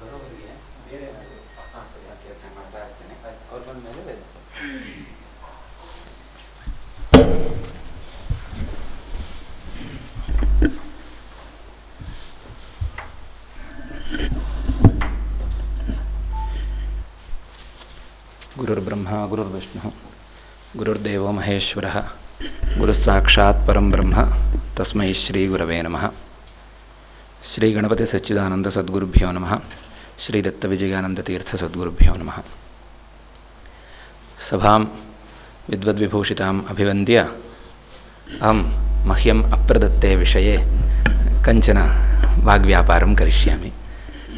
ಬರೋವರಿಗೆ ಬೇರೆ ಏನಾದರೂ ಹಾಂ ಸರಿ ಓಕೆ ಓಕೆ ಮಾಡ್ತಾ ಇರ್ತೇನೆ ಆಯ್ತು ಅವ್ರು ಬಂದ ಮೇಲೆ ವೇದ गुरुर्ब्रह्मा गुरुर्विष्णुः गुरुर्देवो महेश्वरः गुरुस्साक्षात् परं ब्रह्म तस्मै श्रीगुरवे नमः श्रीगणपतिसच्चिदानन्दसद्गुरुभ्यो नमः। श्रीदत्तविजयानन्दतीर्थसद्गुरुभ्यो नमः। सभां विद्वद्विभूषिताम् अभिवन्द्य अहं मह्यम् अप्रदत्ते विषये कञ्चन वाग्व्यापारं करिष्यामि।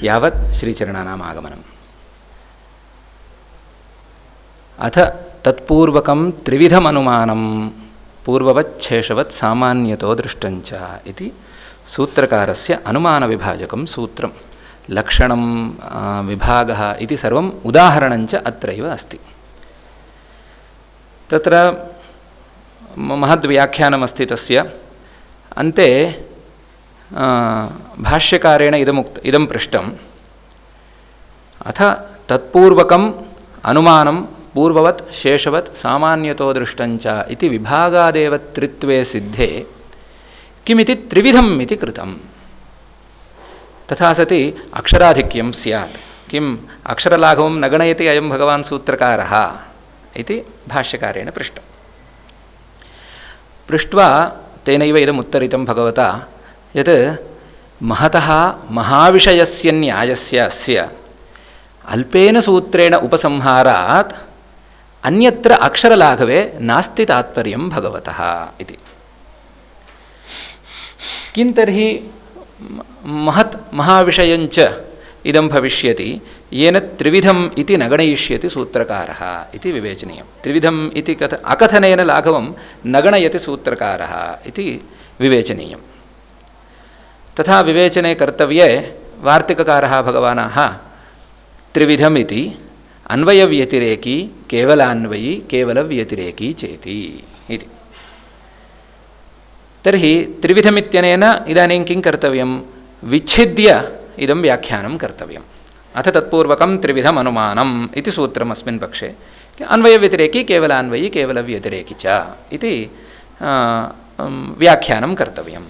यावत् श्रीचरणानाम् आगमनम्। अथ तत्पूर्वकं त्रिविधमनुमानं पूर्ववच्छेषवत् सामान्यतो दृष्टञ्च इति सूत्रकारस्य अनुमानविभाजकं सूत्रं। लक्षणं विभागः इति सर्वम् उदाहरणञ्च अत्रैव अस्ति। तत्र महद्व्याख्यानमस्ति तस्य। अन्ते भाष्यकारेण इदमुक्त, इदं पृष्टम्। अथ तत्पूर्वकम् अनुमानं पूर्ववत्, शेषवत्, सामान्यतो दृष्टञ्च इति विभागादेव त्रित्वे सिद्धे किमिति त्रिविधम् इति कृतं तथा सति अक्षराधिक्यं स्यात्। किम्? अक्षरलाघवं न गणयति अयं भगवान् सूत्रकारः इति भाष्यकारेण पृष्टम्। पृष्ट्वा तेनैव इदम् उत्तरितं भगवता यत् महतः महाविषयस्य न्यायस्य अस्य अल्पेन सूत्रेण उपसंहारात् अन्यत्र अक्षरलाघवे नास्ति तात्पर्यं भगवतः इति। किं तर्हि महत् महाविषयञ्च इदं भविष्यति, येन त्रिविधम् इति न गणयिष्यति सूत्रकारः इति विवेचनीयं। त्रिविधम् इति कथ, अकथनेन लाघवं न गणयति सूत्रकारः इति विवेचनीयं। तथा विवेचने कर्तव्ये वार्तिककारः भगवानाः त्रिविधमिति अन्वयव्यतिरेकी केवलान्वयी केवलव्यतिरेकी चेति इति। तर्हि त्रिविधमित्यनेन इदानीं किं कर्तव्यं? विच्छिद्य इदं व्याख्यानं कर्तव्यम्। अथ तत्पूर्वकं त्रिविधम् अनुमानम् इति सूत्रम् अस्मिन् पक्षे। अन्वयव्यतिरेकी केवलान्वयी, केवलव्यतिरेकी च इति व्याख्यानं कर्तव्यं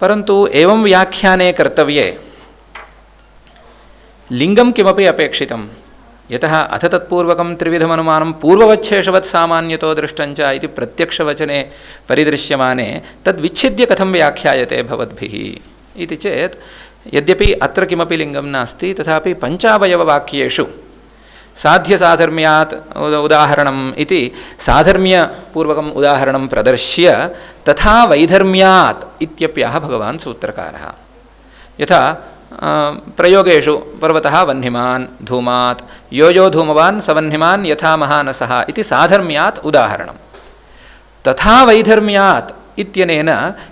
परन्तु एवं व्याख्याने कर्तव्ये। लिङ्गं किमपि अपेक्षितं यतः अथ तत्पूर्वकं त्रिविधमनुमानं पूर्ववच्छेषवत् सामान्यतो दृष्टञ्च इति प्रत्यक्षवचने परिदृश्यमाने तद्विच्छिद्य कथं व्याख्यायते भवद्भिः? इति चेत्, यद्यपि अत्र किमपि लिङ्गं नास्ति, तथापि पञ्चावयववाक्येषु साध्यसाधर्म्यात् उदाहरणम् इति साधर्म्यपूर्वकम् उदाहरणं प्रदर्श्य तथा वैधर्म्यात् इत्यप्याह भगवान् सूत्रकारः। यथा प्रयोगेषु पर्वतः वह्निमान् धूमात् यो यो धूमवान् स वह्निमान् यथा महानसः इति साधर्म्यात् तथा वैधर्म्यात् इत्यनेन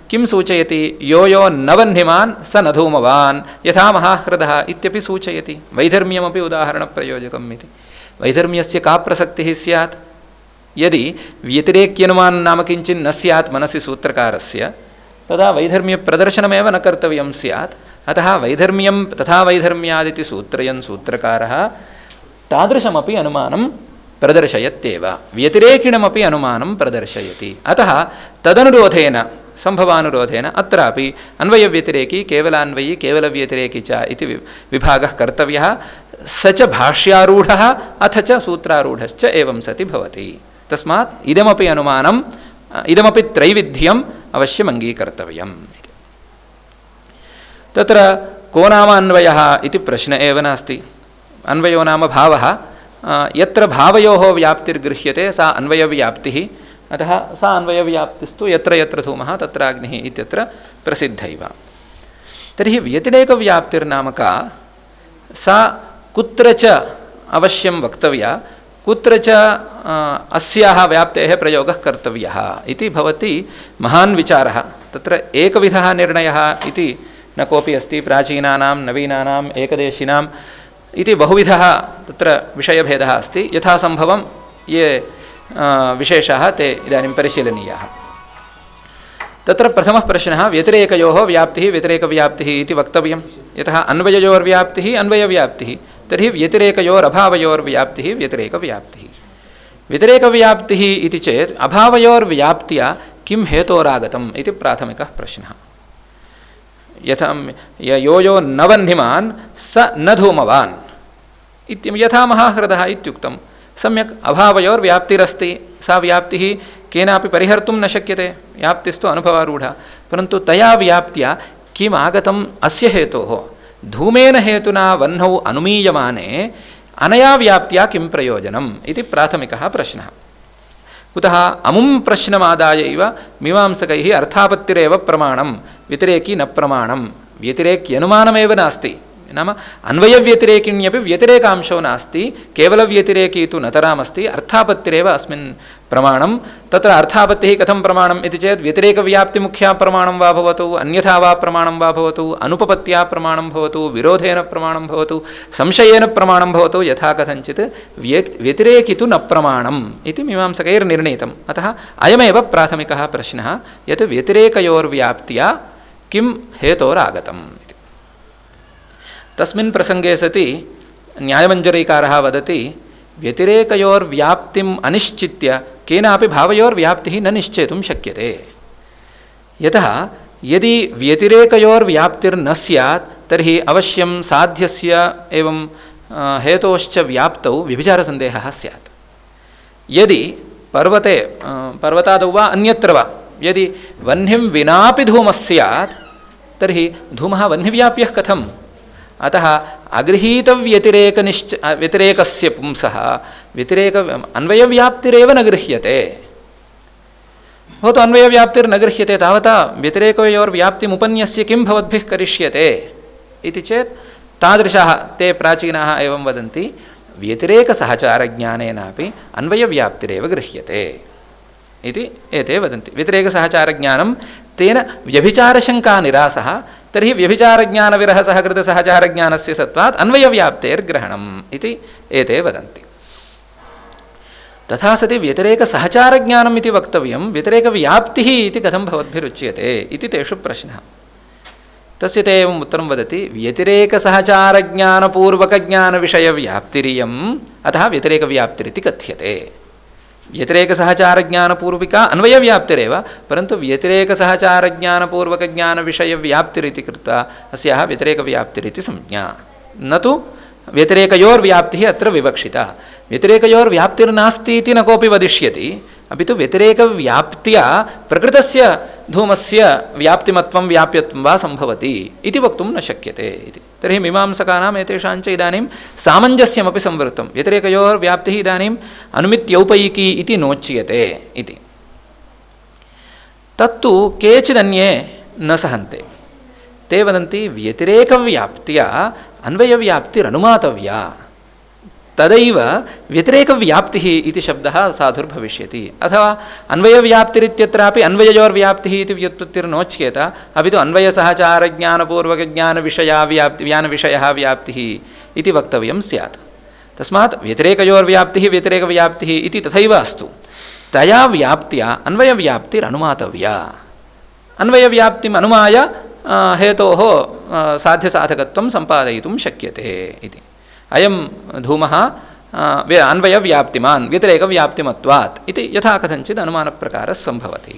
किं सूचयति यो यो न वह्निमान् स न धूमवान् यथा महाह्रदः इत्यपि सूचयति वैधर्म्यमपि उदाहरणप्रयोजकम् इति वैधर्म्यस्य का प्रसक्तिः स्यात् यदि व्यतिरेक्यनुमानं नाम किञ्चित् न स्यात् मनसि सूत्रकारस्य तदा वैधर्म्यप्रदर्शनमेव न कर्तव्यं स्यात् अतः वैधर्म्यं तथा वैधर्म्यादिति सूत्रयन् सूत्रकारः तादृशमपि अनुमानं प्रदर्शयत्येव। व्यतिरेकिणमपि अनुमानं प्रदर्शयति। अतः तदनुरोधेन, सम्भवानुरोधेन अत्रापि अन्वयव्यतिरेकी, केवलान्वयी, केवलव्यतिरेकी च इति विभागः कर्तव्यः। स च भाष्यारूढः, अथ च सूत्रारूढश्च एवं सति भवति। तस्मात् इदमपि अनुमानम् इदमपि त्रैविध्यम् अवश्यम् अङ्गीकर्तव्यम् इति। तत्र को नाम अन्वयः इति प्रश्न एव नास्ति। अन्वयो नाम भावः। यत्र भावयोः व्याप्तिर्गृह्यते, सा अन्वयव्याप्तिः। अतः सा अन्वयव्याप्तिस्तु यत्र यत्र धूमः, तत्र अग्निः इत्यत्र प्रसिद्धैव। तर्हि व्यतिरेकव्याप्तिर्नाम का सा कुत्र च अवश्यं वक्तव्या, कुत्र च अस्याः व्याप्तेः प्रयोगः कर्तव्यः इति भवति महान् विचारः। तत्र एकविधः निर्णयः इति न कोऽपि अस्ति प्राचीनानां नवीनानाम् एकदेशिनाम् इति बहुविधः तत्र विषयभेदः अस्ति। यथासम्भवं ये विशेषाः ते इदानीं परिशीलनीयाः। तत्र प्रथमः प्रश्नः, व्यतिरेकयोः व्याप्तिः, व्यतिरेकव्याप्तिः इति वक्तव्यं। यतः अन्वययोर्व्याप्तिः, अन्वयव्याप्तिः। तर्हि व्यतिरेकयोरभावयोर्व्याप्तिः, व्यतिरेकव्याप्तिः। व्यतिरेकव्याप्तिः इति चेत्, अभावयोर्व्याप्त्या किं हेतोरागतम् इति प्राथमिकः प्रश्नः। यथा यो यो न वह्निमान् स न धूमवान् इत्यं यथा महाहृदः इत्युक्तं, सम्यक् अभावयोर्व्याप्तिरस्ति, सा व्याप्तिः केनापि परिहर्तुं न शक्यते, व्याप्तिस्तु अनुभवारूढा, परन्तु तया व्याप्त्या किम् आगतम् अस्य हेतोः? धूमेन हेतुना वह्नौ अनुमीयमाने, अनया व्याप्त्या किं प्रयोजनम् इति प्राथमिकः प्रश्नः। कुतः अमुं प्रश्नमादाय इव मीमांसकैः अर्थापत्तिरेव प्रमाणं व्यतिरेकी न प्रमाणं व्यतिरेक्यनुमानमेव नास्ति। नाम अन्वयव्यतिरेकिण्यपि व्यतिरेकांशो नास्ति केवलव्यतिरेकी तु नतरामस्ति, अर्थापत्तिरेव अस्मिन् प्रमाणं। तत्र अर्थापत्तिः कथं प्रमाणम् इति चेत्, व्यतिरेकव्याप्तिमुख्या प्रमाणं वा भवतु, अन्यथा वा प्रमाणं वा भवतु अनुपपत्त्या प्रमाणं भवतु, विरोधेन प्रमाणं भवतु, संशयेन प्रमाणं भवतु, यथा कथञ्चित् व्य व्यतिरेकि तु न प्रमाणम् इति मीमांसकैर्निर्णीतम्। अतः अयमेव प्राथमिकः प्रश्नः, यत् व्यतिरेकयोर्व्याप्त्या किं हेतोरागतम्? तस्मिन् प्रसङ्गे सति न्यायमञ्जरीकारः वदति, व्यतिरेकयोर्व्याप्तिम् अनिश्चित्य केनापि भावयोर्व्याप्तिः न निश्चेतुं शक्यते। यतः यदि व्यतिरेकयोर्व्याप्तिर्न स्यात्, तर्हि अवश्यं साध्यस्य एवं हेतोश्च व्याप्तौ व्यभिचारसन्देहः स्यात्। यदि पर्वते पर्वतादौ वा अन्यत्र वा, यदि वह्निं विनापि धूमः स्यात्, तर्हि धूमः वह्निव्याप्यः कथम्? अतः अगृहीतव्यतिरेकनिश्च व्यतिरेकस्य पुंसः। व्यतिरेक अन्वयव्याप्तिरेव न गृह्यते। भवतु अन्वयव्याप्तिर्न गृह्यते, तावता व्यतिरेकयोर्व्याप्तिमुपन्यस्य किं भवद्भिः करिष्यते इति चेत् तादृशाः ते प्राचीनाः एवं वदन्ति, व्यतिरेकसहचारज्ञानेनापि अन्वयव्याप्तिरेव गृह्यते इति एते वदन्ति। व्यतिरेकसहचारज्ञानं तेन व्यभिचारशङ्का निरासः तर्हि व्यभिचारज्ञानविरहसहकृतसहचारज्ञानस्य सत्त्वात् अन्वयव्याप्तेर्ग्रहणम् इति एते वदन्ति। तथा सति व्यतिरेकसहचारज्ञानम् इति वक्तव्यं, व्यतिरेकव्याप्तिः इति कथं भवद्भिरुच्यते इति तेषु प्रश्नः। तस्य ते एवम् उत्तरं वदति, व्यतिरेकसहचारज्ञानपूर्वकज्ञानविषयव्याप्तिरियम्, अतः व्यतिरेकव्याप्तिरिति कथ्यते। व्यतिरेकसहचारज्ञानपूर्विका अन्वयव्याप्तिरेव, परन्तु व्यतिरेकसहचारज्ञानपूर्वकज्ञानविषयव्याप्तिरिति कृता अस्याः व्यतिरेकव्याप्तिरिति संज्ञा। न तु व्यतिरेकयोर्व्याप्तिः अत्र विवक्षिता। व्यतिरेकयोर्व्याप्तिर्नास्ति इति न कोऽपि वदिष्यति। अपि तु व्यतिरेकव्याप्त्या प्रकृतस्य धूमस्य व्याप्तिमत्वं व्याप्यत्वं वा सम्भवति इति वक्तुं न शक्यते इति। तर्हि मीमांसकानाम् एतेषाञ्च इदानीं सामञ्जस्यमपि संवृत्तं। व्यतिरेकयोर्व्याप्तिः इदानीम् इति। तत्तु केचिदन्ये न सहन्ते। ते वदन्ति व्यतिरेकव्याप्त्या अन्वयव्याप्तिरनुमातव्या। तदैव व्यतिरेकव्याप्तिः इति शब्दः साधुर्भविष्यति। अथवा अन्वयव्याप्तिरित्यत्रापि अन्वययोर्व्याप्तिः इति व्युत्पत्तिर्नोच्येत, अपि तु अन्वयसहचारज्ञानपूर्वकज्ञानविषया व्याप्ति ज्ञानविषयः व्याप्तिः इति वक्तव्यं स्यात्। तस्मात् व्यतिरेकयोर्व्याप्तिः व्यतिरेकव्याप्तिः इति तथैव अस्तु। तया व्याप्त्या अन्वयव्याप्तिरनुमातव्या। अन्वयव्याप्तिम् अनुमाय हेतोः साध्यसाधकत्वं सम्पादयितुं शक्यते इति। अयं धूमः अन्वयव्याप्तिमान् व्यतिरेकव्याप्तिमत्वात् इति यथा कथञ्चित् अनुमानप्रकारः सम्भवति।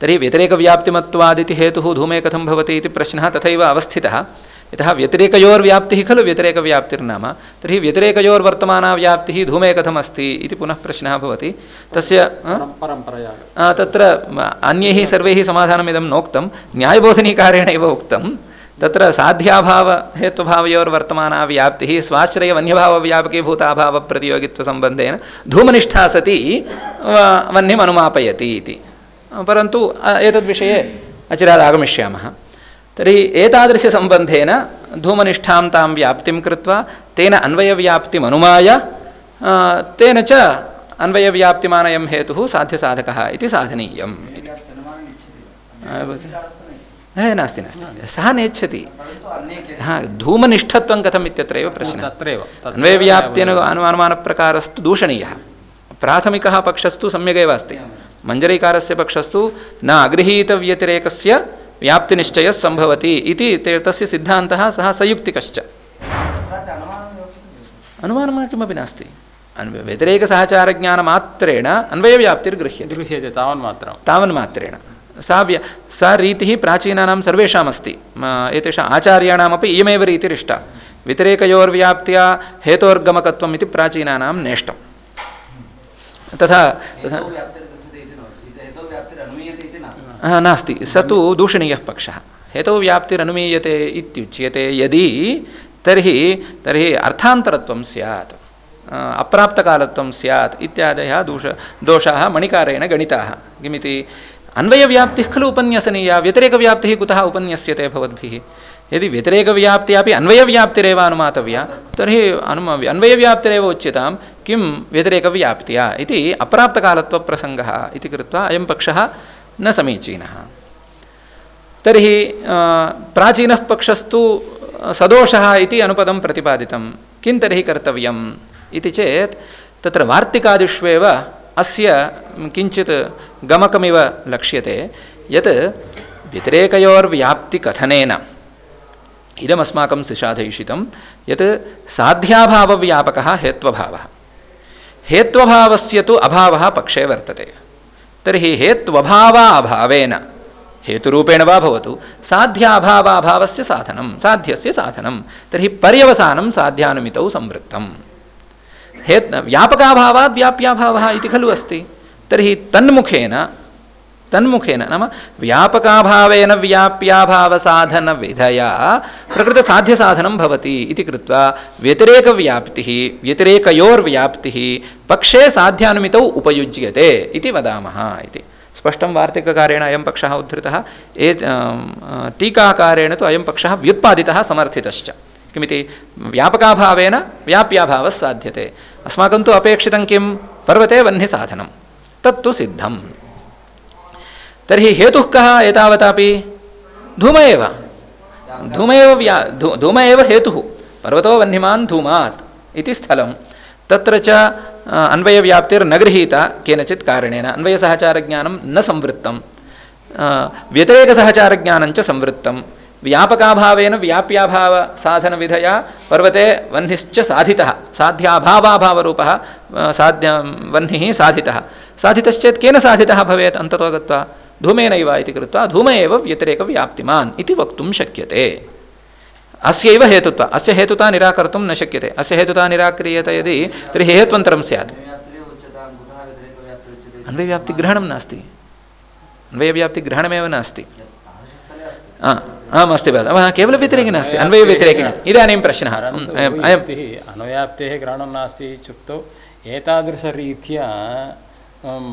तर्हि व्यतिरेकव्याप्तिमत्वादिति हेतुः धूमे कथं भवति इति प्रश्नः तथैव अवस्थितः। यतः व्यतिरेकयोर्व्याप्तिः खलु व्यतिरेकव्याप्तिर्नाम। तर्हि व्यतिरेकयोर्वर्तमाना व्याप्तिः धूमे कथमस्ति इति पुनः प्रश्नः भवति। तस्य तत्र अन्यैः सर्वैः समाधानमिदं नोक्तं। न्यायबोधनीकारेण एव उक्तं। तत्र साध्याभावहेत्वभावयोर्वर्तमाना व्याप्तिः स्वाश्रयवन्यभावव्यापकीभूताभावप्रतियोगित्वसम्बन्धेन धूमनिष्ठा सती वह्निम् अनुमापयति इति परन्तु एतद्विषये अचिरादागमिष्यामः तर्हि एतादृशसम्बन्धेन धूमनिष्ठां तां व्याप्तिं कृत्वा तेन अन्वयव्याप्तिमनुमाय तेन च अन्वयव्याप्तिमानयं हेतुः साध्यसाधकः इति साधनीयम् इति। नास्ति नास्ति। सः नेच्छति। हा धूमनिष्ठत्वं कथम् इत्यत्रैव प्रश्नः। तत्रैव अन्वयव्याप्त्यनु अनुमानप्रकारस्तु दूषणीयः। प्राथमिकः पक्षस्तु सम्यगेव अस्ति। मञ्जरीकारस्य पक्षस्तु न अगृहीतव्यतिरेकस्य व्याप्तिनिश्चयः सम्भवति इति ते तस्य सिद्धान्तः सः सयुक्तिकश्च। अनुमानं किमपि नास्ति। व्यतिरेकसहचारज्ञानमात्रेण अन्वयव्याप्तिर्गृह्यते। गृह्यते तावन्मात्रं तावन्मात्रेण। सा व्य सा रीतिः प्राचीनानां सर्वेषामस्ति। एतेषाम् आचार्याणामपि इयमेव रीतिरिष्टा। व्यतिरेकयोर्व्याप्त्या हेतोर्गमकत्वम् इति प्राचीनानां नेष्टं तथा तथा नास्ति। स तु दूषणीयः पक्षः। हेतौ व्याप्तिरनुमीयते इत्युच्यते। यदि तर्हि तर्हि अर्थान्तरत्वं स्यात् अप्राप्तकालत्वं स्यात् इत्यादयः दोष दोषाः मणिकारेण गणिताः। किमिति अन्वयव्याप्तिः खलु उपन्यसनीया व्यतिरेकव्याप्तिः कुतः उपन्यस्यते भवद्भिः? यदि व्यतिरेकव्याप्त्यापि अन्वयव्याप्तिरेव अनुमातव्या तर्हि अनुम अन्वयव्याप्तिरेव उच्यतां किं व्यतिरेकव्याप्त्या इति अप्राप्तकालत्वप्रसङ्गः इति कृत्वा अयं पक्षः न समीचीनः। तर्हि प्राचीनः पक्षस्तु सदोषः इति अनुपदं प्रतिपादितं। किं तर्हि कर्तव्यम्? इति चेत्, तत्र वार्तिकादिष्वेव अस्य किञ्चित् गमकमिव लक्ष्यते, यत् व्यतिरेकयोर्व्याप्तिकथनेन, इदमस्माकं सिषाधैषितं यत् साध्याभावव्यापकः हेत्वभावः हेत्वभावस्य तु अभावः पक्षे वर्तते। तर्हि हेत्वभावाभावेन हेतुरूपेण वा भवतु, साध्याभावाभावस्य साधनं, साध्यस्य साधनं, तर्हि पर्यवसानं साध्यानुमितौ संवृत्तम्। हेत् व्यापकाभावात् व्याप्याभावः इति खलु अस्ति। तर्हि तन्मुखेन तन्मुखेन नाम व्यापकाभावेन व्याप्याभावसाधनविधया प्रकृतसाध्यसाधनं भवति इति कृत्वा व्यतिरेकव्याप्तिः, व्यतिरेकयोर्व्याप्तिः पक्षे साध्यानुमितौ उपयुज्यते इति वदामः इति। स्पष्टं वार्तिककारेण अयं पक्षः उद्धृतः। ए टीकाकारेण तु अयं पक्षः व्युत्पादितः, समर्थितश्च। किमिति व्यापकाभावेन व्याप्याभावः साध्यते अस्माकं तु अपेक्षितं किं? पर्वते वह्निसाधनं तत्तु सिद्धं तर्हि हेतुः कः एतावतापि? धूम एव। धूम एव व्या धू धूम एव हेतुः। पर्वतो वह्निमान् धूमात् इति स्थलं तत्र च अन्वयव्याप्तिर्न गृहीता केनचित् कारणेन। अन्वयसहचारज्ञानं न संवृत्तं व्यतिरेकसहचारज्ञानञ्च संवृत्तं व्यापकाभावेन व्याप्याभावसाधनविधया पर्वते वह्निश्च साधितः, साध्याभावाभावरूपः साध्य, वह्निः साधितः। साधितश्चेत् केन साधितः भवेत्? अन्ततो गत्वा धूमेनैव इति कृत्वा धूम एव व्यतिरेकव्याप्तिमान् इति वक्तुं शक्यते। अस्यैव हेतुत्वा, अस्य हेतुता निराकर्तुं न शक्यते। अस्य हेतुता निराक्रियते यदि, तर्हि हेत्वन्तरं स्यात्। अन्वयव्याप्तिग्रहणं नास्ति। अन्वयव्याप्तिग्रहणमेव नास्ति। आम् अस्ति केवलं व्यतिरेके नास्ति अन्वयव्यतिरेकिणि इदानीं प्रश्नः अन्वयाप्तेः ग्रहणं नास्ति इत्युक्तौ एतादृशरीत्या अं,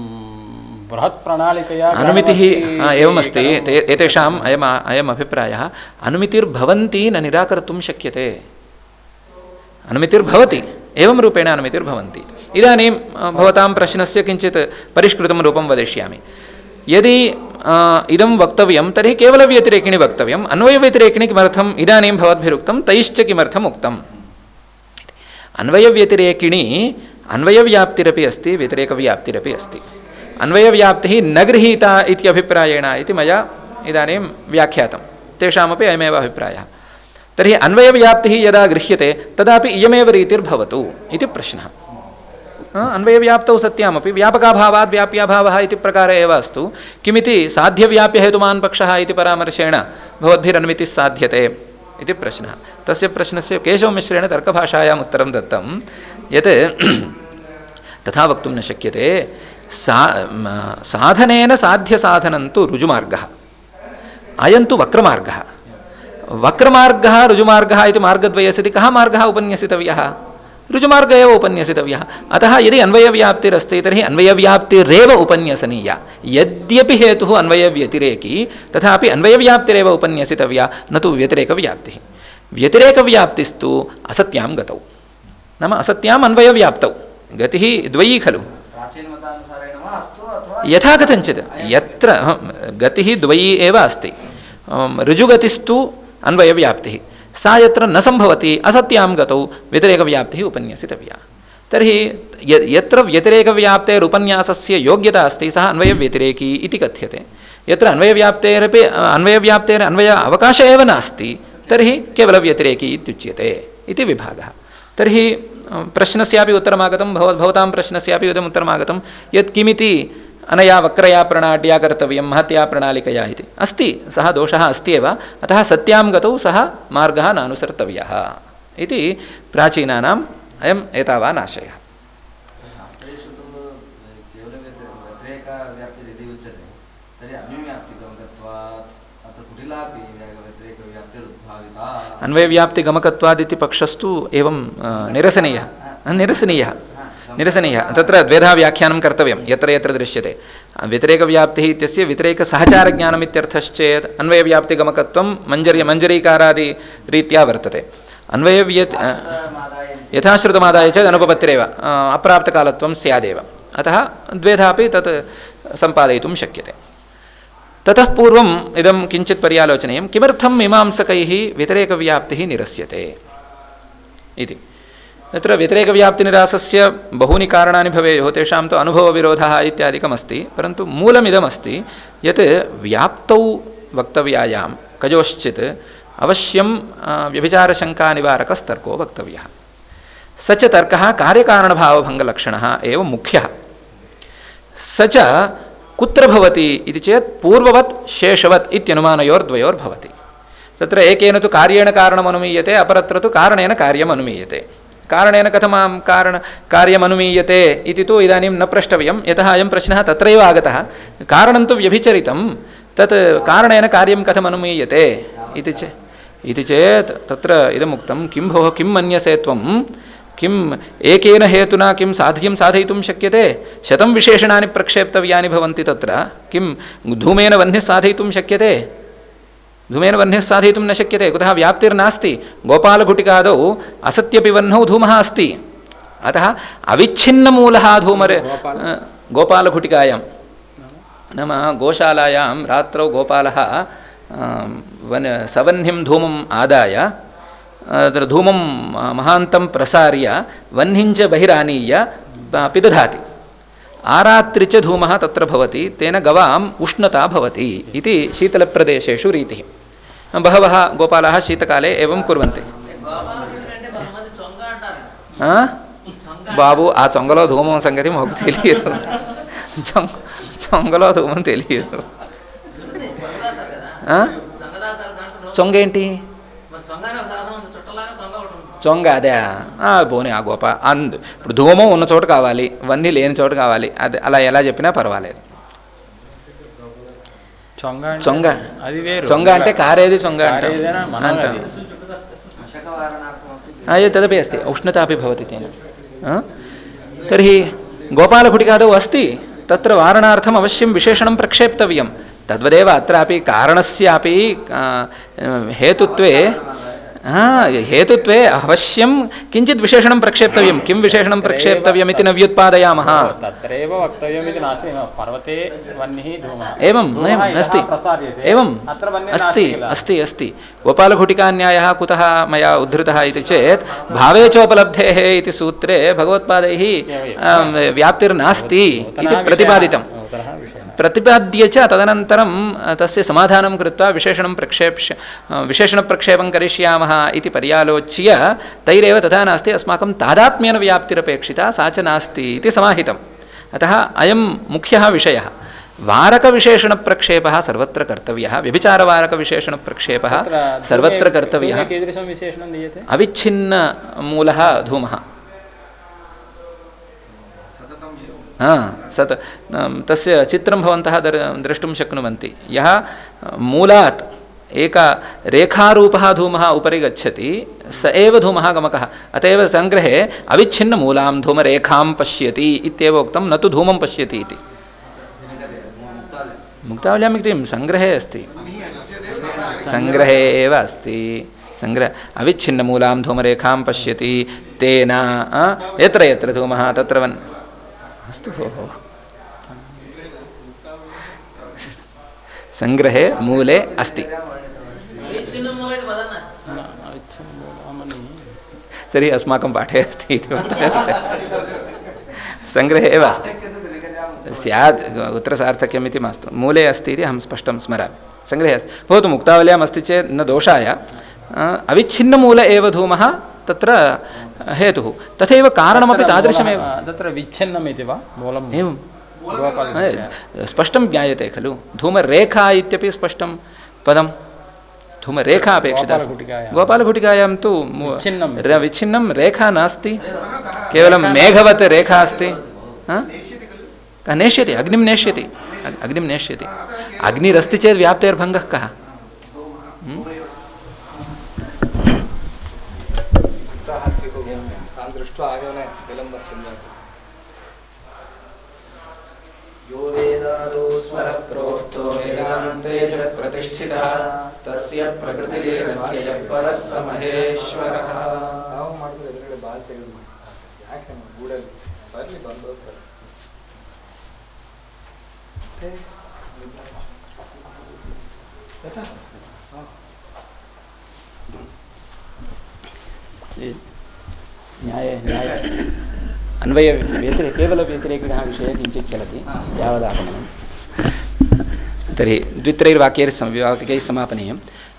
बृहत् प्रणालिकया अनुमितिः एवमस्ति ते एतेषाम् अयम् अयम् अभिप्रायः अनुमितिर्भवन्ति न निराकर्तुं शक्यते अनुमितिर्भवति एवं रूपेण अनुमितिर्भवन्ति इदानीं भवतां प्रश्नस्य किञ्चित् परिष्कृतं रूपं वदिष्यामि यदि इदं वक्तव्यं तर्हि केवलव्यतिरेकिणि वक्तव्यम् अन्वयव्यतिरेकिणि किमर्थम् इदानीं भवद्भिरुक्तं तैश्च किमर्थम् उक्तम् अन्वयव्यतिरेकिणि अन्वयव्याप्तिरपि अस्ति व्यतिरेकव्याप्तिरपि अस्ति अन्वयव्याप्तिः न गृहीता इति अभिप्रायेण इति मया इदानीं व्याख्यातं तेषामपि अयमेव अभिप्रायः तर्हि अन्वयव्याप्तिः यदा गृह्यते तदापि इयमेव रीतिर्भवतु इति प्रश्नः अन्वयव्याप्तौ सत्यामपि व्यापकाभावात् व्याप्याभावः प्रकारे एव अस्तु। किमिति साध्यव्याप्यहेतुमान् पक्षः इति परामर्शेण भवद्भिरन्वितिः साध्यते इति प्रश्नः। तस्य प्रश्नस्य केशवमिश्रेण तर्कभाषायाम् उत्तरं दत्तं। यत् तथा वक्तुं न शक्यते। सा साधनेन साध्यसाधनं तु ऋजुमार्गः। अयं तु वक्रमार्गः। वक्रमार्गः, ऋजुमार्गः इति मार्गद्वयस्य कः मार्गः उपन्यसितव्यः? ऋजुमार्ग एव उपन्यसितव्यः अतः यदि अन्वयव्याप्तिरस्ति तर्हि अन्वयव्याप्तिरेव उपन्यसनीया। यद्यपि हेतुः अन्वयव्यतिरेकी तथापि अन्वयव्याप्तिरेव उपन्यसितव्या न तु व्यतिरेकव्याप्तिः। व्यतिरेकव्याप्तिस्तु असत्यां गतौ। नाम अस्याम् अन्वयव्याप्तौ। गतिः द्वयी खलु। प्राचीनमतानुसारेण वा अस्तु अथवा यथा कथञ्चित्। यत्र अहं, सा यत्र न सम्भवति असत्यां गतौ, व्यतिरेकव्याप्तिः उपन्यसितव्या। तर्हि यत्र व्यतिरेकव्याप्तेरुपन्यासस्य योग्यता अस्ति सः अन्वयव्यतिरेकी इति कथ्यते। यत्र अन्वयव्याप्तेरपि, अन्वयव्याप्तेर्, अन्वय अवकाश एव नास्ति, तर्हि केवलव्यतिरेकी इत्युच्यते इति विभागः। तर्हि प्रश्नस्यापि उत्तरमागतं, भव, भवतां प्रश्नस्यापि इदम् उत्तरमागतं, यत् किमिति अनया वक्रया प्रणाट्या कर्तव्यं, महत्या प्रणालिकया इति। अस्ति, सः दोषः अस्ति एव, अतः सत्यां गतौ सः मार्गः नानुसर्तव्यः इति प्राचीनानाम् अयम् एतावान् आशयः। अन्वयव्याप्तिगमकत्वादिति पक्षस्तु एवं निरसनीयः। निरसनीयः। निरसनीयः। तत्र द्वेधा व्याख्यानं कर्तव्यं। यत्र यत्र दृश्यते। व्यतिरेकव्याप्तिः इत्यस्य व्यतिरेकसहचारज्ञानम् इत्यर्थश्चेत् अन्वयव्याप्तिगमकत्वं मञ्जर्य मञ्जरीकारादिरीत्या वर्तते। अन्वयव्यत् यथाश्रुतमादाय च अनुपपत्तिरेव। अप्राप्तकालत्वं स्यादेव। अतः द्वेधापि तत् सम्पादयितुं शक्यते। ततः पूर्वम् इदं किञ्चित् पर्यालोचनीयं। किमर्थं मीमांसकैः व्यतिरेकव्याप्तिः निरस्यते? इति। तत्र व्यतिरेकव्याप्तिनिरासस्य बहूनि कारणानि भवेयुः तेषां तु अनुभवविरोधः इत्यादिकमस्ति, परन्तु मूलमिदमस्ति यत् व्याप्तौ वक्तव्यायां कयोश्चित् अवश्यं व्यभिचारशङ्कानिवारकस्तर्को वक्तव्यः। स च तर्कः कार्यकारणभावभङ्गलक्षणः एव मुख्यः। स च कुत्र भवति इति चेत् पूर्ववत्, शेषवत् इत्यनुमानयोर्द्वयोर्भवति। तत्र एकेन तु कार्येण कारणमनुमीयते, अपरत्र तु कारणेन कार्यमनुमीयते। कारणेन कथमां कारण कार्यमनुमीयते इति तु इदानीं न प्रष्टव्यं, यतः अयं प्रश्नः तत्रैव आगतः। कारणं तु व्यभिचरितं, तत् कारणेन कार्यं कथमनुमीयते इति चे, इति चेत् तत्र इदमुक्तं, किं भोः, किं मन्यसे त्वं किम् एकेन हेतुना किं साध्यं साधयितुं शक्यते, शतं विशेषणानि प्रक्षेप्तव्यानि भवन्ति तत्र, किं धूमेन वह्निः साधयितुं शक्यते धूमेन वह्निः साधयितुं न शक्यते। कुतः व्याप्तिर्नास्ति। गोपालघुटिकादौ असत्यपि वह्नौ धूमः अस्ति। अतः अविच्छिन्नमूलः धूमरे गोपालघुटिकायां। नाम गोशालायां रात्रौ गोपालः वन सवह्निं धूमम् आदाय। अत्र धूमं महान्तं प्रसार्य वह्निञ्च बहिरानीय प- पिदधाति। आरात्रि धूमः तेन गवाम् उष्णता भवति బహవः గోపాల శీతకాలే ఏం కుర్వంతి. బాబు ఆ చొంగలో ధూమం సంగతి మాకు తెలియదు. చొంగలో ధూమం తెలియదు. చొంగేంటి? చొంగ అదే. పోనీ ఆ గోప అందు. ఇప్పుడు ధూమం ఉన్న చోటు కావాలి ఇవన్నీ లేని చోటు కావాలి అది అలా ఎలా చెప్పినా పర్వాలేదు. చొంగ అది వేరు. చొంగ అంటే కారేది చొంగ అంటాం. तदपि अस्ति उष्णता अपि भवति तेन तर्हि गोपालकुटिकादौ अस्ति तत्र वारणार्थम् अवश्यं विशेषणं प्रक्षेप्तव्यं तद्वदेव अत्रापि कारणस्यापि हेतुत्वे अवश्यं किञ्चित् विशेषणं प्रक्षेप्तव्यं किं विशेषणं प्रक्षेप्तव्यमिति न व्युत्पादयामः तत्रैव वक्तव्यमिति नास्ति पर्वते वह्निः एवं अस्ति एवम् अस्ति? अस्ति अस्ति गोपालघुटिकान्यायः कुतः मया उद्धृतः इति चेत् भावे चोपलब्धेः इति सूत्रे भगवत्पादैः व्याप्तिर्नास्ति इति प्रतिपादितं प्रतिपाद्य च तदनन्तरं तस्य समाधानं कृत्वा विशेषणं प्रक्षेप्य विशेषणप्रक्षेपं करिष्यामः इति पर्यालोच्य तैरेव तथा नास्ति अस्माकं तादात्म्येन व्याप्तिरपेक्षिता सा च नास्ति इति समाहितम्। अतः अयं मुख्यः विषयः। वारकविशेषणप्रक्षेपः सर्वत्र कर्तव्यः व्यभिचारवारकविशेषणप्रक्षेपः सर्वत्र कर्तव्यः। अविच्छिन्नमूलः धूमः। हा, सत् तस्य चित्रं भवन्तः दर्, द्रष्टुं शक्नुवन्ति। यः, मूलात्, एक रेखारूपः धूमः उपरि गच्छति, स एव धूमः गमकः। अत एव सङ्ग्रहे अविच्छिन्नमूलां धूमरेखां पश्यति इत्येव उक्तं, न तु धूमं पश्यति इति। मुक्तावल्यां किं सङ्ग्रहे अस्ति। सङ्ग्रहे एव अस्ति। सङ्ग्रह अविच्छिन्नमूलां धूमरेखां पश्यति, तेन यत्र यत्र धूमः, तत्र वन्। अस्तु। सङ्ग्रहे मूले अस्ति। तर्हि अस्माकं पाठे अस्ति इति वक्तव्यं सङ्ग्रहे एव अस्ति। स्यात् कुत्र सार्थक्यम् इति मास्तु। मूले अस्ति इति अहं स्पष्टं स्मरामि। सङ्ग्रहे अस्ति। भवतु मुक्तावल्याम् अस्ति चेत् न दोषाय। अविच्छिन्नमूल एव धूमः। तत्र हेतुः। तथैव कारणमपि तादृशमेव। तत्र विच्छिन्नम् इति वा? मूलं एवं स्पष्टं ज्ञायते खलु। धूमरेखा इत्यपि स्पष्टं पदं धूमरेखा अपेक्षिता। गोपालगुटिकायां तु विच्छिन्नं रेखा नास्ति। केवलं मेघवत् रेखा अस्ति। नेष्यति? अग्निं नेष्यति। अग्- अग्निं नेष्यति। अग्निरस्ति चेत् व्याप्तेर्भङ्गः कः? वेदादौ स्वरः प्रोक्तो वेदान्ते च प्रतिष्ठितः तस्य प्रकृतिलीनस्य यः परः स महेश्वरः ನಾವು ಮಾಡಿದ್ರೆ ಎದುರುಗಡೆ ಬಾಲ್ ತೆಗೆದು ಯಾಕೆ ನಮ್ಮ ಗೂಡಲ್ಲಿ ಬರಲಿ ಬಂದು ಹೋಗ್ತಾರೆ न्याये न्याये अन्वय व्यतिरे केवलव्यतिरेकिणः विषये किञ्चित् चलति। यावदागमनं। तर्हि द्वित्रैर्वाक्यैः वाक्यैः समापनीयं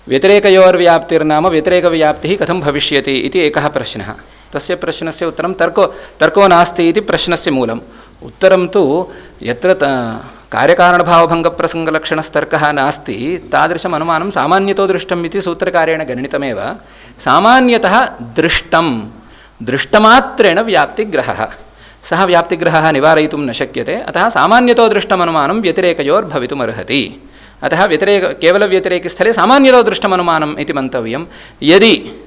व्यतिरेकयोर्व्याप्तिर्नाम व्यतिरेकव्याप्तिः कथं भविष्यति इति एकः प्रश्नः। तस्य प्रश्नस्य उत्तरं तर्को तर्को नास्ति इति प्रश्नस्य मूलम्। उत्तरं तु यत्र त कार्यकारणभावभङ्गप्रसङ्गलक्षणस्तर्कः नास्ति तादृशम् अनुमानं सामान्यतो दृष्टम् इति सूत्रकारेण गणितमेव। सामान्यतः दृष्टं दृष्टमात्रेण व्याप्तिग्रहः। सः व्याप्तिग्रहः निवारयितुं न शक्यते, अतः सामान्यतो दृष्टमनुमानं व्यतिरेकयोर्भवितुमर्हति। अतः व्यतिरेक, केवलव्यतिरेकस्थले सामान्यतो दृष्टमनुमानम् इति मन्तव्यं। यदि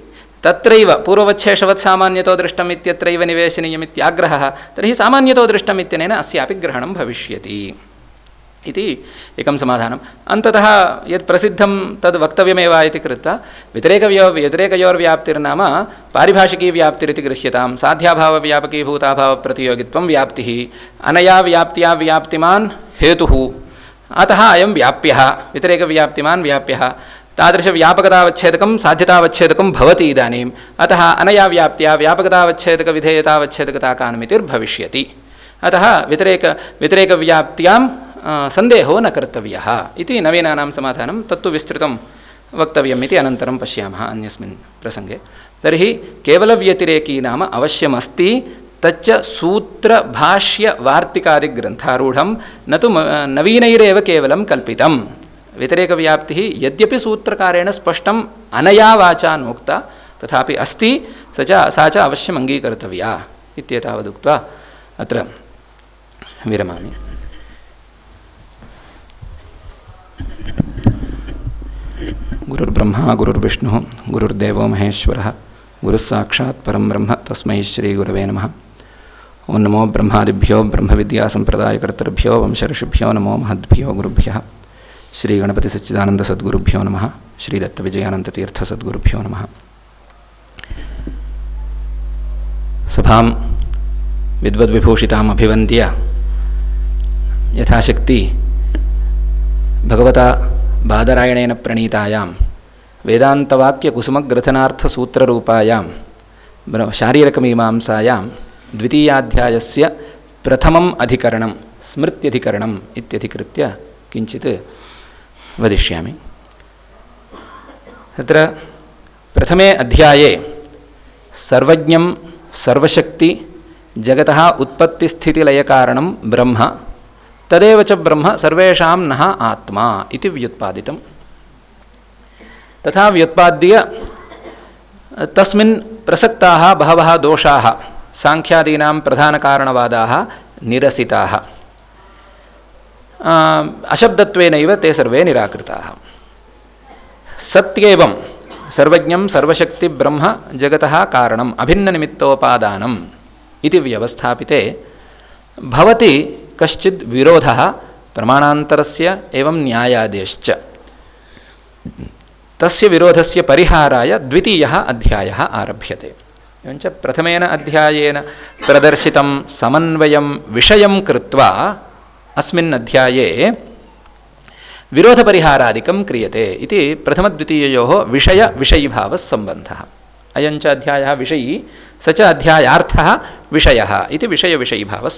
तत्रैव पूर्ववच्छेषवत् सामान्यतो दृष्टम् इत्यत्रैव निवेशनीयमित्याग्रहः तर्हि सामान्यतो दृष्टम् इत्यनेन अस्यापि ग्रहणं भविष्यति। इति एकं समाधानम्। अन्ततः यत् प्रसिद्धं तद् वक्तव्यमेव इति कृत्वा व्यतिरेकव्यो, व्यतिरेकयोर्व्याप्तिर्नाम पारिभाषिकी व्याप्तिरिति गृह्यतां साध्याभावव्यापकीभूताभावप्रतियोगित्वं व्याप्तिः। अनया व्याप्त्या व्याप्तिमान् हेतुः। अतः अयं व्याप्यः। व्यतिरेकव्याप्तिमान् व्याप्यः। तादृशव्यापकतावच्छेदकं साध्यतावच्छेदकं भवति इदानीम्। अतः अनया व्याप्त्या व्यापकतावच्छेदकविधेयतावच्छेदकताकान्मितिर्भविष्यति। अतः व्यतिरेक व्यतिरेकव्याप्त्यां सन्देहो न कर्तव्यः इति नवीनानां समाधानं तत्तु विस्तृतं वक्तव्यम् इति अनन्तरं पश्यामः अन्यस्मिन् प्रसङ्गे तर्हि केवलव्यतिरेकी नाम अवश्यमस्ति तच्च सूत्रभाष्यवार्तिकादिग्रन्थारूढं न तु नवीनैरेव केवलं कल्पितं व्यतिरेकव्याप्तिः यद्यपि सूत्रकारेण स्पष्टम् अनया वाचा नोक्ता तथापि अस्ति स च अवश्यम् अत्र विरमामि गुरुर्ब्रह्मा, गुरुर्विष्णुः, गुरुर्देवो महेश्वरः, गुरुस्साक्षात् ब्रह्म, तस्मै श्रीगुरवे नमः। ॐ नमो ब्रह्मादिभ्यो, ब्रह्मविद्यासम्प्रदायकर्तृभ्यो, वंशऋषिभ्यो नमो महद्भ्यो गुरुभ्यः। श्रीगणपतिसच्चिदानन्दसद्गुरुभ्यो नमः श्रीदत्तविजयानन्दतीर्थसद्गुरुभ्यो नमः। सभां विद्वद्विभूषिताम् अभिवन्द्य यथाशक्ति भगवता बादरायणेन प्रणीतायां वेदान्तवाक्यकुसुमग्रथनार्थसूत्ररूपायां शारीरकमीमांसायां द्वितीयाध्यायस्य प्रथमम् अधिकरणं स्मृत्यधिकरणम् इत्यधिकृत्य किञ्चित् वदिष्यामि। तत्र प्रथमे अध्याये सर्वज्ञं, सर्वशक्ति, जगतः उत्पत्तिस्थितिलयकारणं ब्रह्म। तदेव च ब्रह्म सर्वेषां नः आत्मा इति व्युत्पादितं तथा व्युत्पाद्य, तस्मिन् प्रसक्ताः, बहवः दोषाः साङ्ख्यादीनां प्रधानकारणवादाः निरसिताः। अशब्दत्वेनैव ते सर्वे निराकृताः। सत्येवं, सर्वज्ञं सर्वशक्तिब्रह्म जगतः कारणम् अभिन्ननिमित्तोपादानम् इति व्यवस्थापिते। भवति कश्चिद् विरोधः प्रमाणान्तरस्य एवं न्यायादेश्च तस्य विरोधस्य परिहाराय द्वितीयः अध्यायः आरभ्यते। एवञ्च प्रथमेन अध्यायेन प्रदर्शितं समन्वयं विषयं कृत्वा अस्मिन् अध्याये विरोधपरिहारादिकं क्रियते इति प्रथमद्वितीययोः विषयविषयीभावः सम्बन्धः अयञ्च अध्यायः विषयी स च अध्यायार्थः विषयः इति विषयविषयीभावः